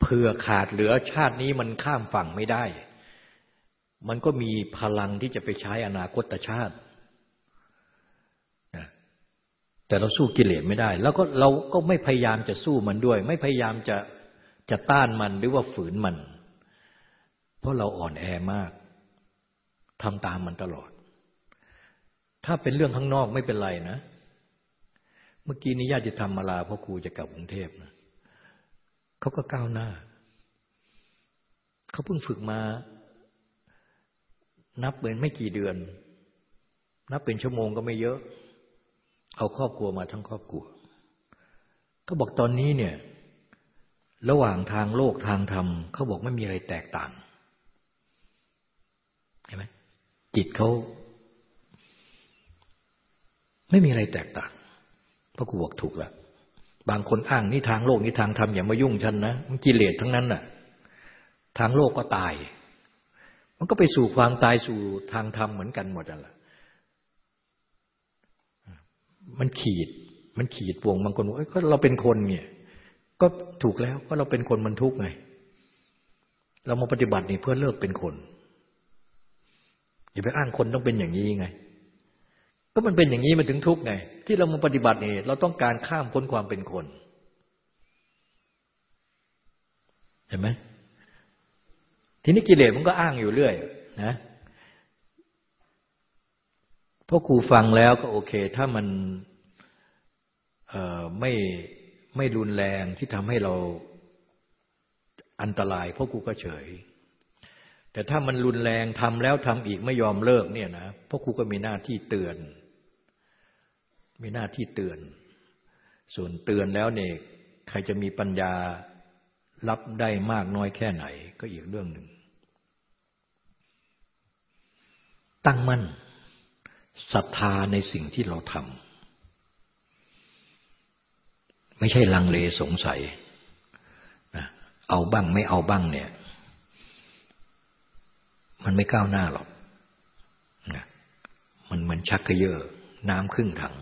เผื่อขาดเหลือชาตินี้มันข้ามฝั่งไม่ได้ มันก็มีพลังที่จะไปใช้อนาคตชาติแต่เราสู้กิเลสไม่ได้ แล้วก็เราก็ไม่พยายามจะสู้มันด้วย ไม่พยายามจะจะต้านมันหรือว่าฝืนมัน ราะเราอ่อนแอมากทำตามมันตลอด ถ้าเป็นเรื่องข้างนอกไม่เป็นไรนะ เมื่อกี้นี้ญาติธรรมมาลาพ่อครูจะกลับกรุงเทพนะเขาก็ก้าวหน้า เขาเพิ่งฝึกมา นับเป็นไม่กี่เดือน นับเป็นชั่วโมงก็ไม่เยอะ เอาครอบครัวมาทั้งครอบครัวเขาบอกตอนนี้เนี่ย ระหว่างทางโลกทางธรรมเขาบอกไม่มีอะไรแตกต่างเห็นไหม จิตเขาไม่มีอะไรแตกต่างพระครูบอกถูกแล้วบางคนอ้างนี่ทางโลกนี่ทางธรรมอย่ามายุ่งฉันนะมันกิเลสทั้งนั้นน่ะ ทางโลกก็ตาย มันก็ไปสู่ความตายสู่ทางธรรมเหมือนกันหมดอะมันขีด มันขีดวงบางคนบอกก็เราเป็นคนเนี่ยก็ถูกแล้วก็เราเป็นคนมันทุกข์ไง เรามาปฏิบัตินี่เพื่อเลิกเป็นคน อย่าไปอ้างคนต้องเป็นอย่างนี้ไง ก็มันเป็นอย่างนี้มันถึงทุกข์ไง ที่เรามาปฏิบัตินี่เราต้องการข้ามพ้นความเป็นคน เห็นไหมทีนี้กิเลสมันก็อ้างอยู่เรื่อย นะพราะครูฟังแล้วก็โอเค ถ้ามันไม่ไม่รุนแรงที่ทำให้เราอันตรายเพราะกูก็เฉย แต่ถ้ามันรุนแรงทำแล้วทำอีกไม่ยอมเลิกเนี่ยนะพราะครูก็มีหน้าที่เตือน มีหน้าที่เตือน ส่วนเตือนแล้วเนี่ยใครจะมีปัญญารับได้มากน้อยแค่ไหน ก็อีกเรื่องหนึ่ง ตั้งมั่นศรัทธาในสิ่งที่เราทำไม่ใช่ลังเลสงสัยนะเอาบ้างไม่เอาบ้างเนี่ย มันไม่ก้าวหน้าหรอกนะมันเหมือนชักกระเยอะน้ำครึ่งถัง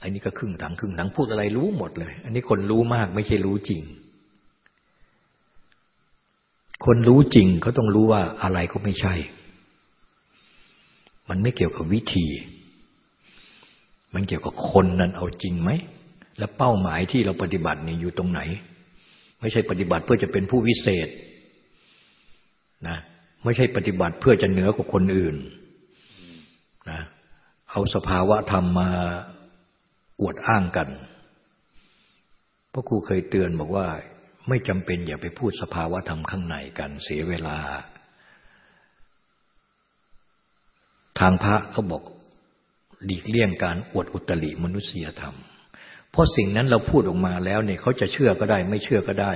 อันนี้ก็ครึ่งถังครึ่งถังพูดอะไรรู้หมดเลย อันนี้คนรู้มากไม่ใช่รู้จริง คนรู้จริงเขาต้องรู้ว่าอะไรก็ไม่ใช่ มันไม่เกี่ยวกับวิธี มันเกี่ยวกับคนนั้นเอาจริงไหม และเป้าหมายที่เราปฏิบัตินี่อยู่ตรงไหน ไม่ใช่ปฏิบัติเพื่อจะเป็นผู้วิเศษนะ ไม่ใช่ปฏิบัติเพื่อจะเหนือกว่าคนอื่นนะเอาสภาวะธรรมมาอวดอ้างกันพราะครูเคยเตือนบอกว่า ไม่จำเป็นอย่าไปพูดสภาวะธรรมข้างในกันเสียเวลา ทางพระเขาบอกหลีกเลี่ยงการอวดอุตริมนุษยธรรม เพราะสิ่งนั้นเราพูดออกมาแล้วเนี่ยเขาจะเชื่อก็ได้ ไม่เชื่อก็ได้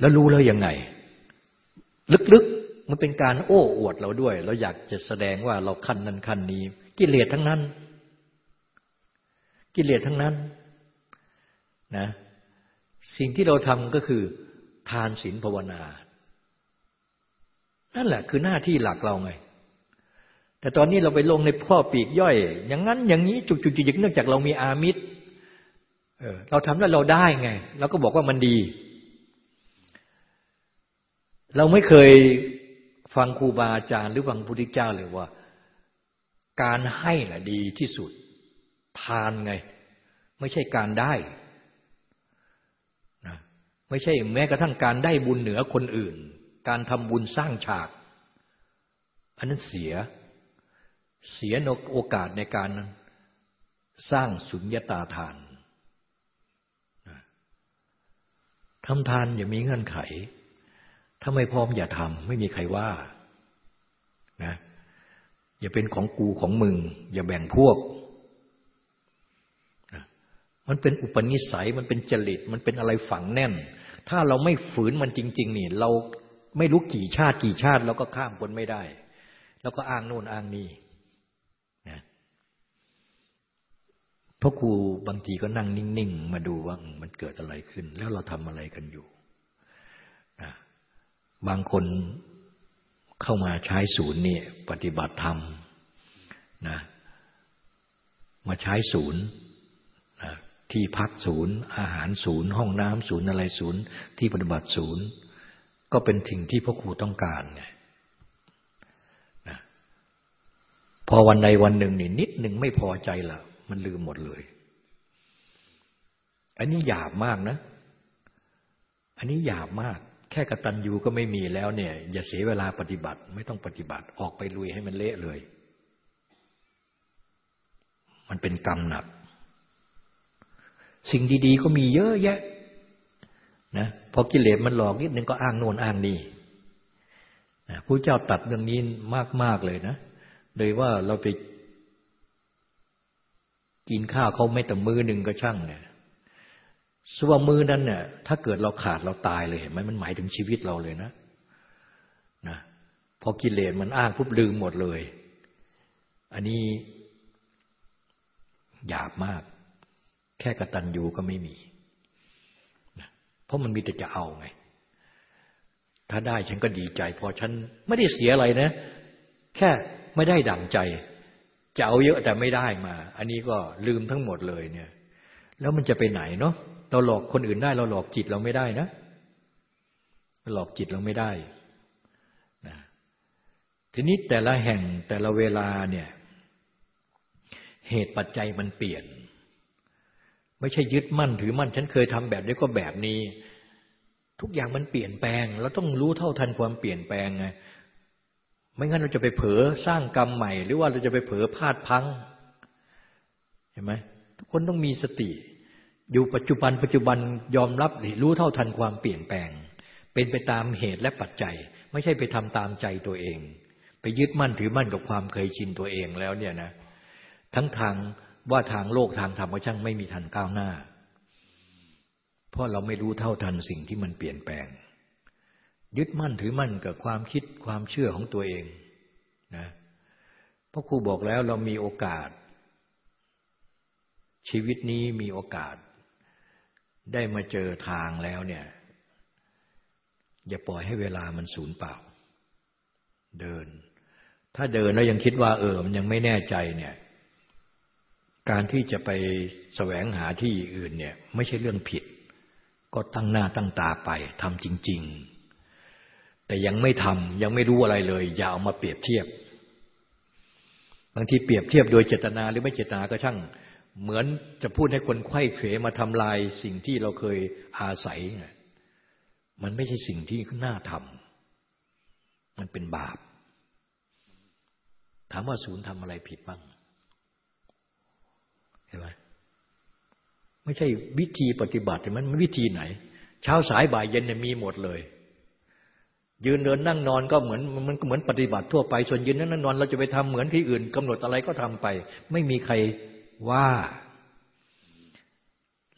แล้วรู้แล้วยังไง ลึกๆ มันเป็นการโอ้อวดเราด้วย เราอยากจะแสดงว่าเราขั้นนั้นขั้นนี้ กิเลสทั้งนั้น กิเลสทั้งนั้นนะสิ่งที่เราทำก็คือ ทานศีลภาวนา นั่นแหละคือหน้าที่หลักเราไง แต่ตอนนี้เราไปลงในพ่อปีกย่อย อย่างนั้นอย่างนี้จุกจุกจิกเนื่องจากเรามีอามิตรเออเราทำแล้วเราได้ไงเราก็บอกว่ามันดี เราไม่เคยฟังครูบาอาจารย์หรือฟังพระพุทธเจ้าเลยว่า การให้แหละดีที่สุด ทานไง ไม่ใช่การได้นะไม่ใช่แม้กระทั่งการได้บุญเหนือคนอื่น การทำบุญสร้างฉาก อันนั้นเสียเสียโอกาสในการสร้างสุญญตาทานทำทานอย่ามีเงื่อนไข ถ้าไม่พร้อมอย่าทำไม่มีใครว่านะอย่าเป็นของกูของมึง อย่าแบ่งพวกมันเป็นอุปนิสัยมันเป็นจริต มันเป็นอะไรฝังแน่น ถ้าเราไม่ฝืนมันจริง ๆ นี่ เราไม่รู้กี่ชาติกี่ชาติเราก็ข้ามคนไม่ได้ แล้วก็อ้างโน่นอ้างนี่นะพราะครูบางทีก็นั่งนิ่ง ๆ มาดูว่ามันเกิดอะไรขึ้น แล้วเราทำอะไรกันอยู่นะ บางคนเข้ามาใช้ศูนย์นี่ปฏิบัติธรรมนะมาใช้ศูนย์นะที่พักศูนย์ อาหารศูนย์ ห้องน้ำศูนย์อะไรศูนย์ ที่ปฏิบัติศูนย์ ก็เป็นสิ่งที่พ่อครูต้องการไงนะพอวันใดวันหนึ่งนี่นิดหนึ่งไม่พอใจละมันลืมหมดเลย อันนี้หยาบมากนะ อันนี้หยาบมาก แค่กระตันยูก็ไม่มีแล้วเนี่ย อย่าเสียเวลาปฏิบัติ ไม่ต้องปฏิบัติออกไปลุยให้มันเละเลย มันเป็นกรรมหนัก สิ่งดี ๆ ก็มีเยอะแยะนะพอกิเลสมันหลอกนิดนึงก็อ้างโน่นอ้างนี่นะผู้เจ้าตัดเรื่องนี้มาก ๆ เลยนะ โดยว่าเราไปกินข้าวเขาไม่แต่มือหนึ่งก็ช่างเนี่ย สว่ามือนั้นเนี่ยถ้าเกิดเราขาดเราตายเลยเห็นไหมมันหมายถึงชีวิตเราเลยนะนะพอกิเลสมันอ้างปุ๊บลืมหมดเลย อันนี้หยาบมาก แค่กระตันยูก็ไม่มีเพราะมันมีแต่จะเอาไง ถ้าได้ฉันก็ดีใจ พอฉันไม่ได้เสียอะไรนะ แค่ไม่ได้ดั่งใจ จะเอาเยอะแต่ไม่ได้มา อันนี้ก็ลืมทั้งหมดเลยเนี่ย แล้วมันจะไปไหนเนาะ เราหลอกคนอื่นได้ เราหลอกจิตเราไม่ได้นะหลอกจิตเราไม่ได้นะทีนี้แต่ละแห่งแต่ละเวลาเนี่ยเหตุปัจจัยมันเปลี่ยน ไม่ใช่ยึดมั่นถือมั่น ฉันเคยทำแบบนี้ก็แบบนี้ ทุกอย่างมันเปลี่ยนแปลง เราต้องรู้เท่าทันความเปลี่ยนแปลงไงไม่งั้นเราจะไปเผลอสร้างกรรมใหม่ หรือว่าเราจะไปเผลอพลาดพังเห็นไหมทุกคนต้องมีสติ อยู่ปัจจุบันปัจจุบันยอมรับหรือรู้เท่าทันความเปลี่ยนแปลง เป็นไปตามเหตุและปัจจัย ไม่ใช่ไปทำตามใจตัวเอง ไปยึดมั่นถือมั่นกับความเคยชินตัวเองแล้วเนี่ยนะทั้งทางว่าทางโลกทางธรรมก็ช่างไม่มีทันก้าวหน้า เพราะเราไม่รู้เท่าทันสิ่งที่มันเปลี่ยนแปลง ยึดมั่นถือมั่นกับความคิดความเชื่อของตัวเองนะเพราะครูบอกแล้วเรามีโอกาส ชีวิตนี้มีโอกาส ได้มาเจอทางแล้วเนี่ย อย่าปล่อยให้เวลามันสูญเปล่า เดิน ถ้าเดินแล้วยังคิดว่า เออ มันยังไม่แน่ใจเนี่ย การที่จะไปแสวงหาที่อื่นเนี่ย ไม่ใช่เรื่องผิด ก็ตั้งหน้าตั้งตาไปทำจริง ๆ แต่ยังไม่ทำยังไม่รู้อะไรเลย อย่าเอามาเปรียบเทียบ บางทีเปรียบเทียบโดยเจตนาหรือไม่เจตนาก็ช่าง เหมือนจะพูดให้คนไข้เขวมาทำลายสิ่งที่เราเคยอาศัย มันไม่ใช่สิ่งที่น่าทำ มันเป็นบาป ถามว่าศูนย์ทำอะไรผิดบ้าง เห็นไหมไม่ใช่วิธีปฏิบัติมันวิธีไหน เช้าสายบ่ายเย็นเนี่ยมีหมดเลย ยืนเดินนั่งนอนก็เหมือนมันก็เหมือนปฏิบัติทั่วไป ส่วนยืนนั่งนอน เราจะไปทำเหมือนที่อื่นกำหนดอะไรก็ทำไป ไม่มีใคร ว่า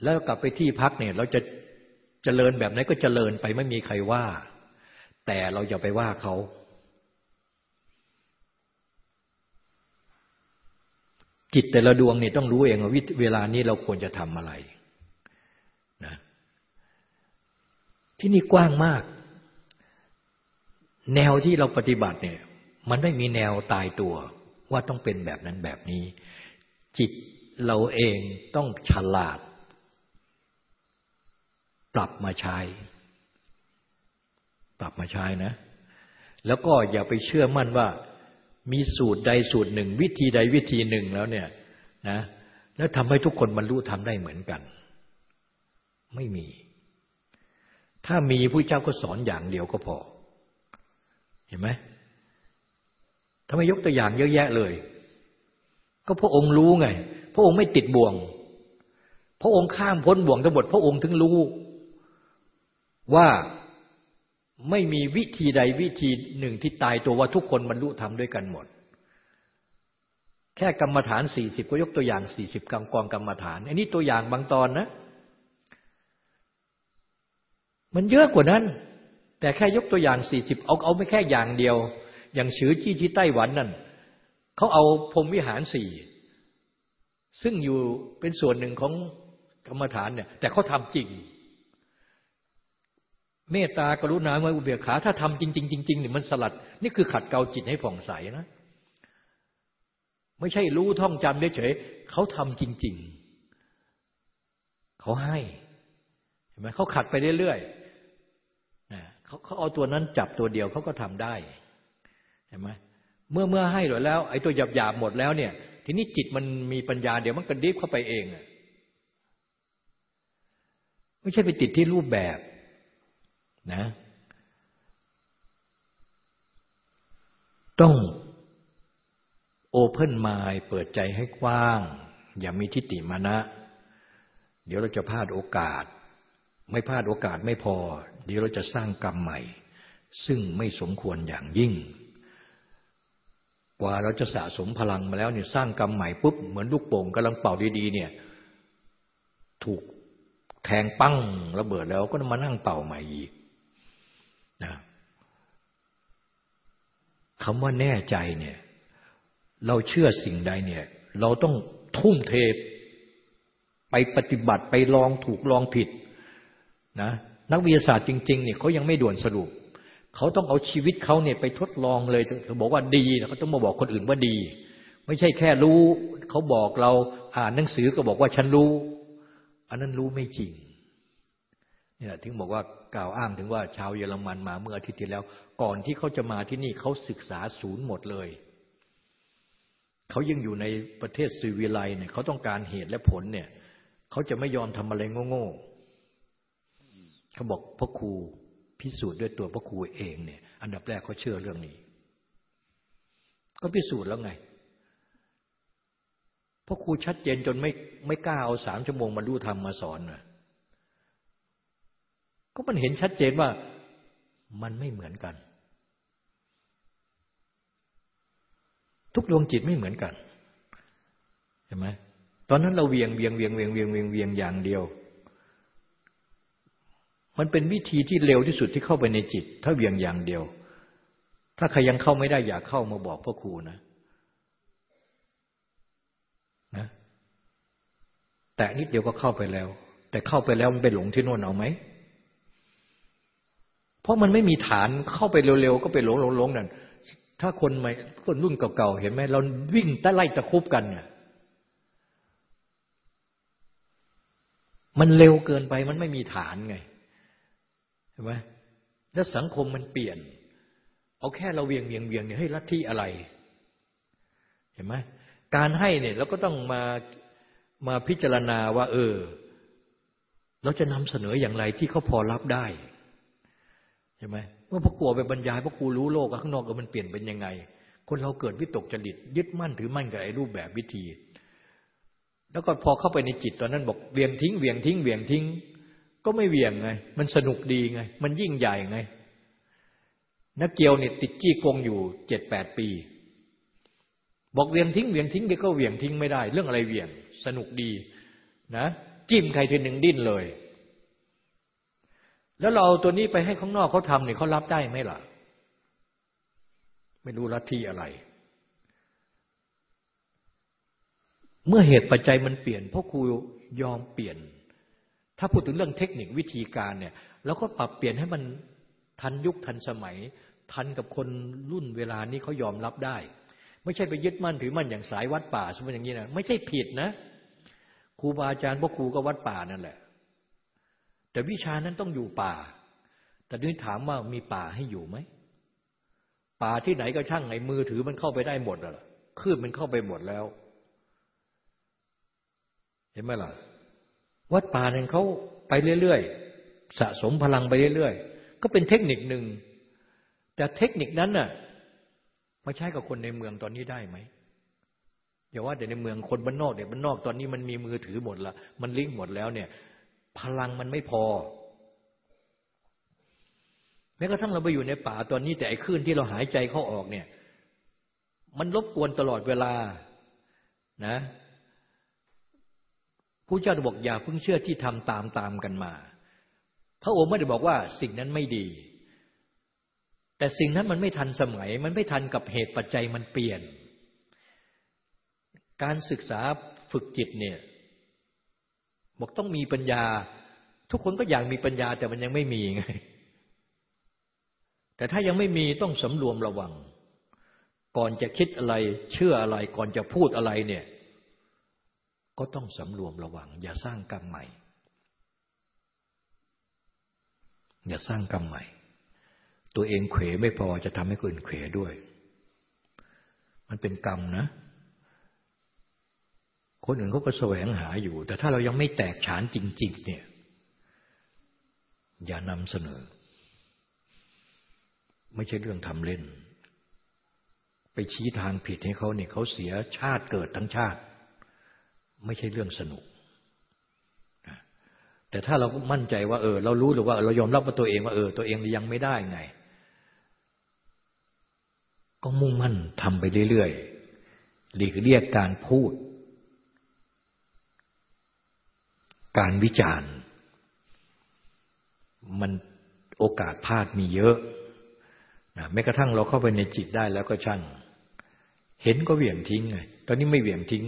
แล้วกลับไปที่พักเนี่ย เราจะเจริญแบบไหนก็เจริญไปไม่มีใครว่า แต่เราอย่าไปว่าเขา จิตแต่ละดวงเนี่ยต้องรู้เองว่าเวลานี้เราควรจะทำอะไรนะที่นี่กว้างมาก แนวที่เราปฏิบัติเนี่ย มันไม่มีแนวตายตัวว่าต้องเป็นแบบนั้นแบบนี้ จิตเราเองต้องฉลาด ปรับมาใช้ ปรับมาใช้นะ แล้วก็อย่าไปเชื่อมั่นว่า มีสูตรใดสูตรหนึ่ง วิธีใดวิธีหนึ่งแล้วเนี่ยนะแล้วทำให้ทุกคนบรรลุทำได้เหมือนกัน ไม่มี ถ้ามีผู้เจ้าก็สอนอย่างเดียวก็พอ เห็นไหมทำไมยกตัวอย่างเยอะแยะเลย ก็พระองค์รู้ไง พระองค์ไม่ติดบ่วง พระองค์ข้ามพ้นบ่วงทั้งหมด พระองค์ถึงรู้ ว่าไม่มีวิธีใดวิธีหนึ่งที่ตายตัวว่าทุกคนบรรลุธรรมด้วยกันหมด แค่กรรมฐานสี่สิบก็ยกตัวอย่างสี่สิบกองกองกรรมฐาน อันนี้ตัวอย่างบางตอนนะ มันเยอะกว่านั้น แต่แค่ยกตัวอย่างสี่สิบเอาเอาไม่แค่อย่างเดียว อย่างฉือจี้ที่ไต้หวันนั่น เขาเอาพรมวิหารสี่ซึ่งอยู่เป็นส่วนหนึ่งของกรรมฐานเนี่ย แต่เขาทำจริง เมตตากรุณาเมื่ออุเบกขา ถ้าทำจริงๆจริงเนี่ยมันสลัด นี่คือขัดเกลาจิตให้ผ่องใสนะ ไม่ใช่รู้ท่องจำเฉยๆเขาทำจริง ๆ เขาให้เห็นไหมเขาขัดไปเรื่อยๆเขาเขาเอาตัวนั้นจับตัวเดียวเขาก็ทำได้ เห็นไหม เมื่อเมื่อให้หมดแล้ว ไอ้ตัวหยาบหยาบหมดแล้วเนี่ย ทีนี้จิตมันมีปัญญาเดี๋ยวมันกระดิบเข้าไปเองไม่ใช่ไปติดที่รูปแบบนะ ต้องโอเพ่นมายเปิดใจให้กว้าง อย่ามีทิฏฐิมานะ เดี๋ยวเราจะพลาดโอกาส ไม่พลาดโอกาสไม่พอ เดี๋ยวเราจะสร้างกรรมใหม่ ซึ่งไม่สมควรอย่างยิ่ง กว่าเราจะสะสมพลังมาแล้วเนี่ยสร้างกรรมใหม่ปุ๊บเหมือนลูกโป่งกำลังเป่าดีๆเนี่ยถูกแทงปั้งระเบิดแล้วก็มานั่งเป่าใหม่อีกนะคำว่าแน่ใจเนี่ยเราเชื่อสิ่งใดเนี่ยเราต้องทุ่มเทไปปฏิบัติไปลองถูกลองผิดนะนักวิทยาศาสตร์จริงๆเนี่ยเขายังไม่ด่วนสรุป เขาต้องเอาชีวิตเขาเนี่ยไปทดลองเลยเขาบอกว่าดีนะเขาต้องมาบอกคนอื่นว่าดี ไม่ใช่แค่รู้ เขาบอกเราอ่านหนังสือก็บอกว่าฉันรู้ อันนั้นรู้ไม่จริงเนี่ยถึงบอกว่ากล่าวอ้างถึงว่าชาวเยอรมันมาเมื่ออาทิตย์ที่แล้ว ก่อนที่เขาจะมาที่นี่เขาศึกษาศูนย์หมดเลยเขายังอยู่ในประเทศสวีไลเนี่ยเขาต้องการเหตุและผลเนี่ยเขาจะไม่ยอมทำอะไรโง่ๆเขาบอกพ่อครู พิสูจน์ด้วยตัวพ่อครูเองเนี่ยอันดับแรกเขาเชื่อเรื่องนี้ ก็พิสูจน์แล้วไงพราะครูชัดเจนจนไม่ไม่กล้าเอาสามชั่วโมงมาดูธรรมมาสอนนะก็มันเห็นชัดเจนว่ามันไม่เหมือนกัน ทุกดวงจิตไม่เหมือนกันใช่ไหมตอนนั้นเราเวียงเวียงเวียงเวียงเวียงเวียงเวียงอย่างเดียว มันเป็นวิธีที่เร็วที่สุดที่เข้าไปในจิต ถ้าเวียงอย่างเดียว ถ้าใครยังเข้าไม่ได้อย่าเข้ามาบอกพ่อครูนะนะ แต่นิดเดียวก็เข้าไปแล้ว แต่เข้าไปแล้วมันไปหลงที่โน่นเอาไหมเพราะมันไม่มีฐานเข้าไปเร็วๆก็ไปหลงหลงนั่นถ้าคนใหม่คนรุ่นเก่าๆเห็นไหมเราวิ่งตะไล่ตะคุบกันเนี่ยมันเร็วเกินไปมันไม่มีฐานไง เห็นไหมแล้วสังคมมันเปลี่ยน เอาแค่เราเวียงเวียงเวียงเนี่ยให้ลัทธิอะไร เห็นไหมการให้เนี่ยเราก็ต้องมามาพิจารณาว่า เออ เราจะนำเสนออย่างไรที่เขาพอรับได้ใช่ไหมเมื่อพระครูไปบรรยายพระครูรู้โลกข้างนอกมันเปลี่ยนเป็นยังไง คนเราเกิดวิตกจริต ยึดมั่นถือมั่นกับไอ้รูปแบบวิธี แล้วก็พอเข้าไปในจิตตอนนั้นบอกเวียงทิ้งเวียงทิ้งเวียงทิ้ง ก็ไม่เวียงไง มันสนุกดีไง มันยิ่งใหญ่ไง นักเกียวเนี่ยติดจี้กงอยู่เจ็ดแปดปี บอกเวียงทิ้งเวียงทิ้งแกก็เวียงทิ้งไม่ได้ เรื่องอะไรเวียง สนุกดีนะจิ้มใครทีหนึ่งดิ้นเลย แล้วเราเอาตัวนี้ไปให้ข้างนอกเขาทำเนี่ยเขารับได้ไหมล่ะ ไม่รู้ลัทธิอะไร เมื่อเหตุปัจจัยมันเปลี่ยนพ่อครูยอมเปลี่ยน ถ้าพูดถึงเรื่องเทคนิควิธีการเนี่ยเราก็ปรับเปลี่ยนให้มันทันยุคทันสมัย ทันกับคนรุ่นเวลานี้เขายอมรับได้ ไม่ใช่ไปยึดมั่นถือมั่นอย่างสายวัดป่าสมมติอย่างนี้นะไม่ใช่ผิดนะครูบาอาจารย์พ่อครูก็วัดป่านั่นแหละ แต่วิชานั้นต้องอยู่ป่า แต่นี่ถามว่ามีป่าให้อยู่ไหมป่าที่ไหนก็ช่างไอ้มือถือมันเข้าไปได้หมดแล้วคลื่นมันเข้าไปหมดแล้ว เห็นไหมล่ะ วัดป่าเนี่ยเขาไปเรื่อยๆสะสมพลังไปเรื่อยๆก็เป็นเทคนิคหนึ่ง แต่เทคนิคนั้นน่ะมาใช้กับคนในเมืองตอนนี้ได้ไหมอย่าว่าแต่ในเมืองคนบ้านนอกเด็กบ้านนอกตอนนี้มันมีมือถือหมดละมันลิงก์หมดแล้วเนี่ย พลังมันไม่พอแม้กระทั่งเราไปอยู่ในป่าตอนนี้แต่ไอ้คลื่นที่เราหายใจเข้าออกเนี่ย มันรบกวนตลอดเวลานะ ผู้เจ้าบอกอย่าเพิ่งเชื่อที่ทำตามตามกันมา พระองค์ไม่ได้บอกว่าสิ่งนั้นไม่ดี แต่สิ่งนั้นมันไม่ทันสมัย มันไม่ทันกับเหตุปัจจัยมันเปลี่ยน การศึกษาฝึกจิตเนี่ย บอกต้องมีปัญญา ทุกคนก็อยากมีปัญญาแต่มันยังไม่มีไงแต่ถ้ายังไม่มีต้องสำรวมระวัง ก่อนจะคิดอะไร เชื่ออะไร ก่อนจะพูดอะไรเนี่ย ก็ต้องสำรวมระวัง อย่าสร้างกรรมใหม่ อย่าสร้างกรรมใหม่ ตัวเองเขวไม่พอจะทำให้คนอื่นเขวด้วย มันเป็นกรรมนะ คนอื่นเขาก็แสวงหาอยู่ แต่ถ้าเรายังไม่แตกฉานจริง ๆ เนี่ย อย่านำเสนอ ไม่ใช่เรื่องทำเล่น ไปชี้ทางผิดให้เขาเนี่ยเขาเสียชาติเกิดทั้งชาติ ไม่ใช่เรื่องสนุก แต่ถ้าเรามั่นใจว่าเออ เรารู้หรือว่าเรายอมรับว่าตัวเองว่าเออตัวเองยังไม่ได้ไง ก็มุ่งมั่นทำไปเรื่อยๆหลีกเลี่ยงการพูด การวิจารณ์ มันโอกาสพลาดมีเยอะนะแม้กระทั่งเราเข้าไปในจิตได้แล้วก็ช่าง เห็นก็เหวี่ยงทิ้งไงตอนนี้ไม่เหวี่ยงทิ้ง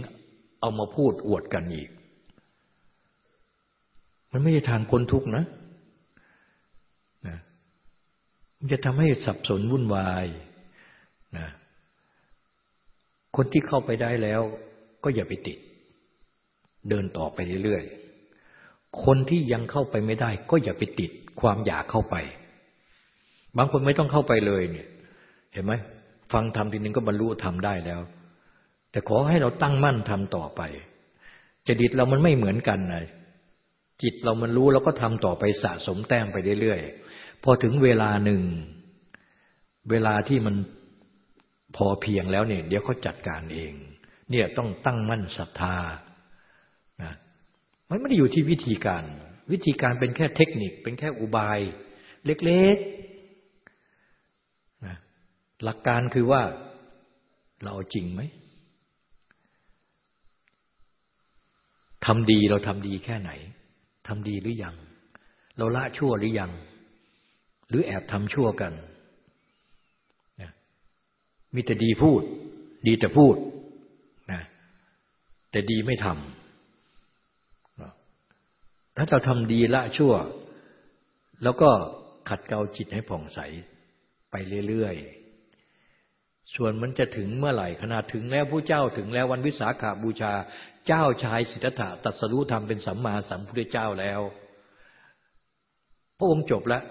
เอามาพูดอวดกันอีก มันไม่ใช่ทางพ้นทุกข์นะนะมันจะทำให้สับสนวุ่นวายนะคนที่เข้าไปได้แล้วก็อย่าไปติด เดินต่อไปเรื่อยๆ คนที่ยังเข้าไปไม่ได้ ก็อย่าไปติดความอยากเข้าไป บางคนไม่ต้องเข้าไปเลยเนี่ย เห็นไหมฟังทำทีนึงก็บรรลุทำได้แล้ว แต่ขอให้เราตั้งมั่นทำต่อไปจดิตเรามันไม่เหมือนกันนะจิตเรามันรู้แล้วก็ทำต่อไปสะสมแต้มไปเรื่อยๆพอถึงเวลาหนึ่ง เวลาที่มันพอเพียงแล้วเนี่ยเดี๋ยวเขาจัดการเอง เนี่ยต้องตั้งมั่นศรัทธานะมันไม่ได้อยู่ที่วิธีการ วิธีการเป็นแค่เทคนิค เป็นแค่อุบาย เล็กๆนะหลักการคือว่าเราจริงไหม ทำดีเราทำดีแค่ไหนทำดีหรือยัง เราละชั่วหรือยัง หรือแอบทำชั่วกันมีแต่ดีพูด ดีแต่พูดนะแต่ดีไม่ทำถ้าเราทำดีละชั่ว แล้วก็ขัดเกลาจิตให้ผ่องใสไปเรื่อยๆ ส่วนมันจะถึงเมื่อไหร่ขนาดถึงแล้วผู้เจ้าถึงแล้ววันวิสาขาบูชา เจ้าชายสิทธัตถะตัดสรู้ธรรมเป็นสัมมาสัมพุทธเจ้าแล้ว พระองค์จบแล้ว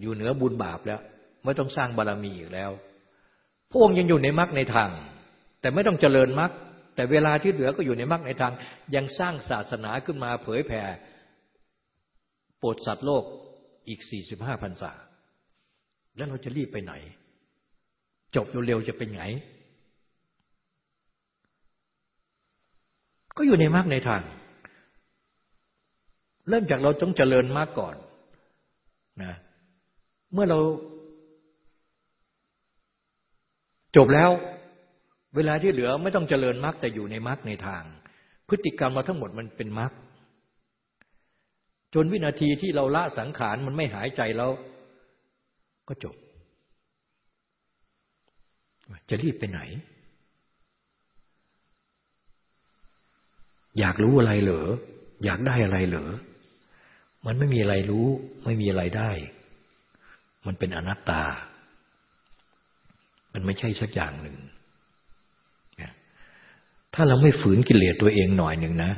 อยู่เหนือบุญบาปแล้ว ไม่ต้องสร้างบารรมีอีกแล้ว พระองค์ยังอยู่ในมรรคในทาง แต่ไม่ต้องเจริญมรรคแต่เวลาที่เหลือก็อยู่ในมรรคในทาง ยังสร้างศาสนาขึ้นมาเผยแผ่โปรดสัตว์โลกอีกสี่สิบห้าพันษาแล้วเราจะรีบไปไหน จบเร็วๆจะเป็นไง ก็อยู่ในมรรคในทาง เริ่มจากเราต้องเจริญมรรคก่อนนะเมื่อเรา จบแล้ว เวลาที่เหลือไม่ต้องเจริญมรรคแต่อยู่ในมรรคในทาง พฤติกรรมเราทั้งหมดมันเป็นมรรคจนวินาทีที่เราละสังขารมันไม่หายใจแล้ว ก็จบ จะรีบไปไหน อยากรู้อะไรเหรอ อยากได้อะไรเหรอ มันไม่มีอะไรรู้ ไม่มีอะไรได้ มันเป็นอนัตตา มันไม่ใช่สักอย่างหนึ่ง ถ้าเราไม่ฝืนกิเลสตัวเองหน่อยหนึ่งนะ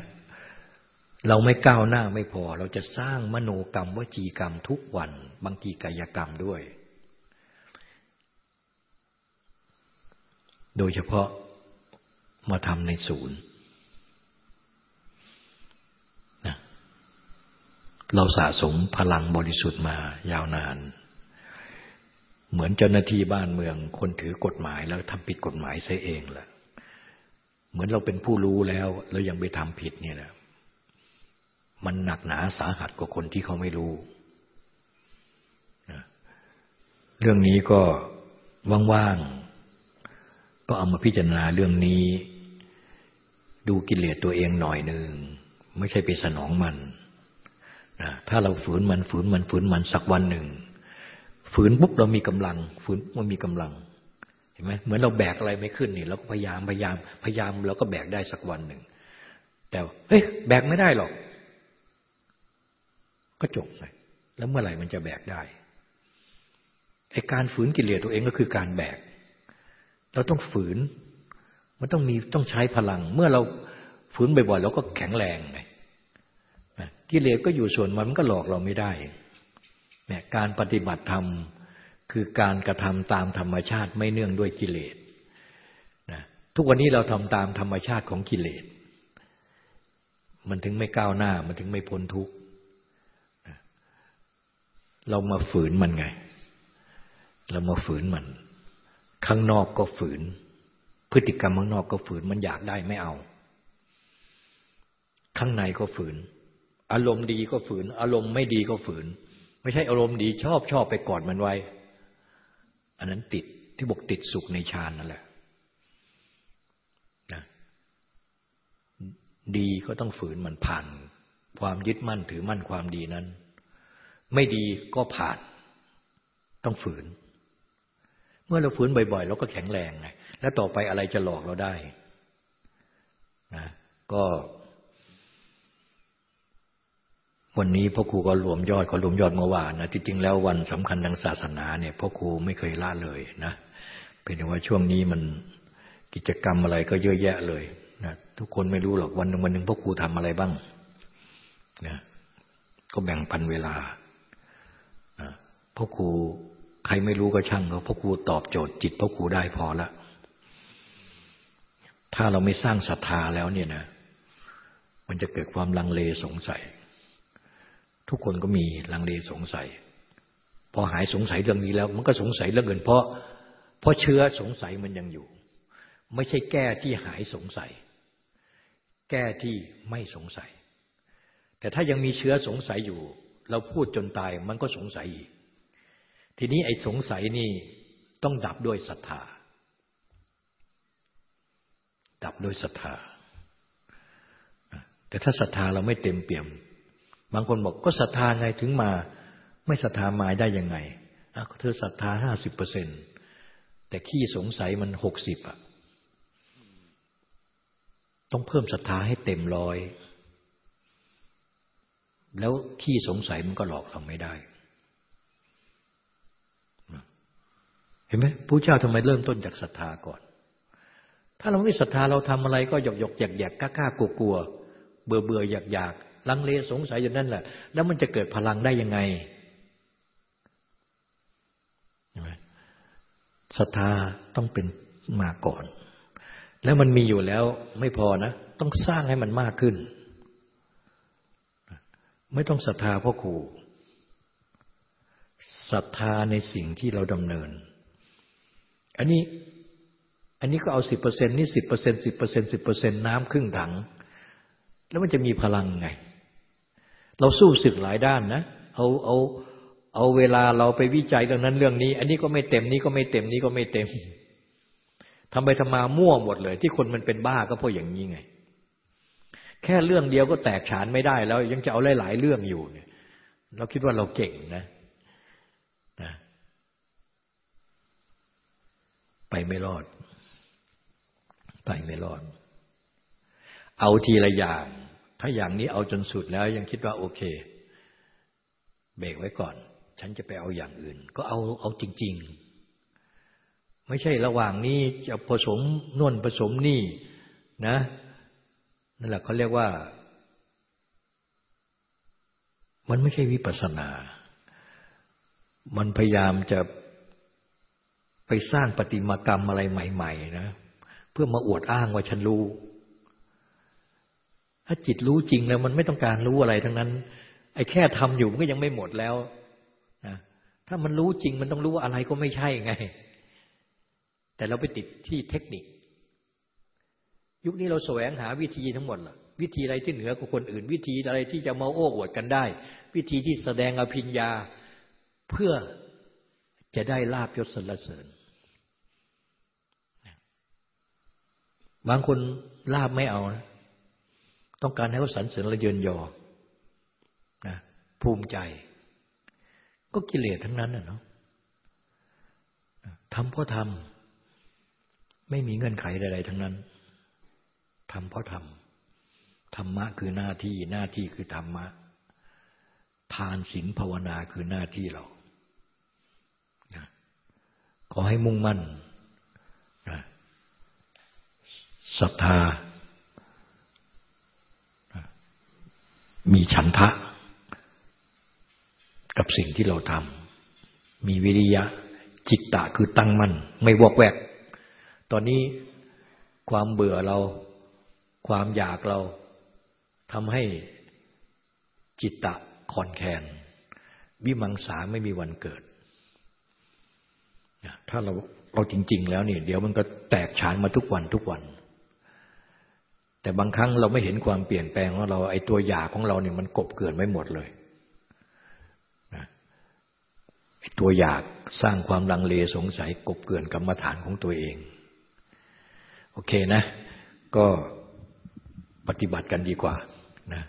เราไม่ก้าวหน้าไม่พอ เราจะสร้างมโนกรรมวจีกรรมทุกวัน บางทีกายกรรมด้วย โดยเฉพาะมาทำในศูนย์นะ เราสะสมพลังบริสุทธิ์มายาวนาน เหมือนเจ้าหน้าที่บ้านเมือง คนถือกฎหมายแล้วทำผิดกฎหมายเสียเองแหละเหมือนเราเป็นผู้รู้แล้วแล้วยังไปทำผิดเนี่ยนะมันหนักหนาสาหัสกว่าคนที่เขาไม่รู้เรื่องนี้ก็ว่างๆ ก็เอามาพิจารณาเรื่องนี้ ดูกิเลสตัวเองหน่อยหนึ่ง ไม่ใช่ไปสนองมัน ถ้าเราฝืนมันฝืนมันฝืนมันสักวันหนึ่ง ฝืนปุ๊บเรามีกำลัง ฝืนมันมีกำลัง เห็นไหมเหมือนเราแบกอะไรไม่ขึ้นนี่เราก็พยายามพยายามพยายามเราก็แบกได้สักวันหนึ่ง แต่เฮ้ยแบกไม่ได้หรอก ก็จบเลยแล้วเมื่อไหร่มันจะแบกได้ไอการฝืนกิเลสตัวเองก็คือการแบก เราต้องฝืน มันต้องมีต้องใช้พลัง เมื่อเราฝืนบ่อยๆเราก็แข็งแรงไง กิเลสก็อยู่ส่วนมันมันก็หลอกเราไม่ได้เนี่ยการปฏิบัติธรรมคือการกระทำตามธรรมชาติไม่เนื่องด้วยกิเลสนะทุกวันนี้เราทำตามธรรมชาติของกิเลส มันถึงไม่ก้าวหน้า มันถึงไม่พ้นทุกข์เรามาฝืนมันไง เรามาฝืนมัน ข้างนอกก็ฝืน พฤติกรรมข้างนอกก็ฝืน มันอยากได้ไม่เอา ข้างในก็ฝืน อารมณ์ดีก็ฝืน อารมณ์ไม่ดีก็ฝืน ไม่ใช่อารมณ์ดีชอบชอบไปกอดมันไว้ อันนั้นติดที่บอกติดสุขในฌานนั่นแหละนะดีก็ต้องฝืนมันผ่าน ความยึดมั่นถือมั่นความดีนั้น ไม่ดีก็ผ่าน ต้องฝืน เมื่อเราฝืนบ่อยๆเราก็แข็งแรงไงแล้วต่อไปอะไรจะหลอกเราได้นะก็ วันนี้พ่อครูก็รวมยอดก็รวมยอดเมื่อวานนะที่จริงแล้ววันสำคัญทางศาสนาเนี่ยพ่อครูไม่เคยละเลยนะเป็นว่าช่วงนี้มันกิจกรรมอะไรก็เยอะแยะเลยนะทุกคนไม่รู้หรอกวันหนึ่งวันหนึ่งพ่อครูทำอะไรบ้างนะก็แบ่งปันเวลานะพ่อครูใครไม่รู้ก็ช่างเขาพ่อครูตอบโจทย์จิตพ่อครูได้พอละถ้าเราไม่สร้างศรัทธาแล้วเนี่ยนะมันจะเกิดความลังเลสงสัย ทุกคนก็มีลังเลสงสัย พอหายสงสัยเรื่องนี้แล้ว มันก็สงสัยเรื่องอื่นเพราะ เพราะเชื้อสงสัยมันยังอยู่ ไม่ใช่แก้ที่หายสงสัย แก้ที่ไม่สงสัย แต่ถ้ายังมีเชื้อสงสัยอยู่ เราพูดจนตายมันก็สงสัยอีก ทีนี้ไอ้สงสัยนี่ต้องดับด้วยศรัทธา ดับด้วยศรัทธา แต่ถ้าศรัทธาเราไม่เต็มเปี่ยม บางคนบอกก็ศรัทธาไงถึงมา ไม่ศรัทธามายได้ยังไงเธอศรัทธาห้าสิบเปอร์เซ็นแต่ขี้สงสัยมันหกสิบอะ ต้องเพิ่มศรัทธาให้เต็มร้อยแล้วขี้สงสัยมันก็หลอกเราไม่ได้ เห็นไหมพระเจ้าทำไมเริ่มต้นจากศรัทธาก่อน ถ้าเราไม่ศรัทธาเราทำอะไรก็หยอกหยอกแยกแยกกล้ากล้ากลัวกลัวเบื่อเบื่ออยากอยาก ลังเลสงสัยอย่างนั้นแหละ แล้วมันจะเกิดพลังได้ยังไงศรัทธาต้องเป็นมาก่อน แล้วมันมีอยู่แล้วไม่พอนะ ต้องสร้างให้มันมากขึ้น ไม่ต้องศรัทธาพ่อครูศรัทธาในสิ่งที่เราดำเนิน อันนี้อันนี้ก็เอาสิบเปอร์เซ็นนี่สิบเปอร์เซ็นสิบเปอร์เซ็นสิบเปอร์เซ็นน้ำครึ่งถัง แล้วมันจะมีพลังไง เราสู้ศึกหลายด้านนะ เอาเอาเอาเวลาเราไปวิจัยเรื่องนั้นเรื่องนี้ อันนี้ก็ไม่เต็มนี้ก็ไม่เต็มนี้ก็ไม่เต็มทำไปทำมามั่วหมดเลย ที่คนมันเป็นบ้าก็เพราะอย่างนี้ไง แค่เรื่องเดียวก็แตกฉานไม่ได้แล้ว ยังจะเอาหลายๆเรื่องอยู่เนี่ย เราคิดว่าเราเก่งนะนะ ไปไม่รอด ไปไม่รอด เอาทีละอย่าง ถ้าอย่างนี้เอาจนสุดแล้วยังคิดว่าโอเค เบรกไว้ก่อน ฉันจะไปเอาอย่างอื่น ก็เอาเอาจริง ๆ ไม่ใช่ระหว่างนี้จะผสมน่นผสมนี่นะนั่นแหละเขาเรียกว่า มันไม่ใช่วิปัสนา มันพยายามจะไปสร้างปฏิมากรรมอะไรใหม่ ๆ นะ เพื่อมาอวดอ้างว่าฉันรู้ ถ้าจิตรู้จริงแล้ว มันไม่ต้องการรู้อะไรทั้งนั้น ไอ้แค่ทำอยู่มันก็ยังไม่หมดแล้วนะถ้ามันรู้จริงมันต้องรู้ว่าอะไรก็ไม่ใช่ไง แต่เราไปติดที่เทคนิค ยุคนี้เราแสวงหาวิธีทั้งหมดล่ะ วิธีอะไรที่เหนือกว่าคนอื่น วิธีอะไรที่จะมาโอ้อวดกันได้ วิธีที่แสดงอภิญญาเพื่อจะได้ลาบยศสรรเสริญ บางคนลาบไม่เอานะ ต้องการให้เขาสรรเสริญระเยินยอนะภูมิใจ ก็กิเลสทั้งนั้นน่ะเนาะทำเพราะทำไม่มีเงื่อนไขใดๆทั้งนั้นทำเพราะทำธรรมะคือหน้าที่ หน้าที่คือธรรมะ ทานศีลภาวนาคือหน้าที่เราขอให้มุ่งมั่นศรัทธา มีฉันทะ กับสิ่งที่เราทำมีวิริยะ จิตตะคือตั้งมั่นไม่วอกแวก ตอนนี้ความเบื่อเรา ความอยากเราทำให้จิตตะคอนแคนวิมังสาไม่มีวันเกิด ถ้าเราเราจริง ๆ แล้วเนี่ยเดี๋ยวมันก็แตกฉานมาทุกวันทุกวัน แต่บางครั้งเราไม่เห็นความเปลี่ยนแปลงของเรา ไอ้ตัวอยากของเราเนี่ยมันกบเกินไม่หมดเลยไอ้ตัวอยากสร้างความลังเลสงสัยกบเกินกรรมฐานของตัวเอง โอเคนะ ก็ปฏิบัติกันดีกว่านะ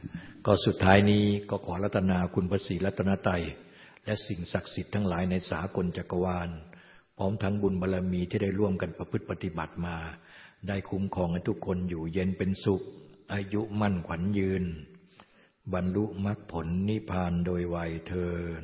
ก็สุดท้ายนี้ก็ขอรัตนาคุณพระศรีรัตนตยและสิ่งศักดิ์สิทธิ์ทั้งหลายในสากลจักรวาล พร้อมทั้งบุญบารรมีที่ได้ร่วมกันประพฤติปฏิบัติมา ได้คุ้มครองให้ทุกคนอยู่เย็นเป็นสุข อายุมั่นขวัญยืน บรรลุมรรคผลนิพพานโดยไวยเทิน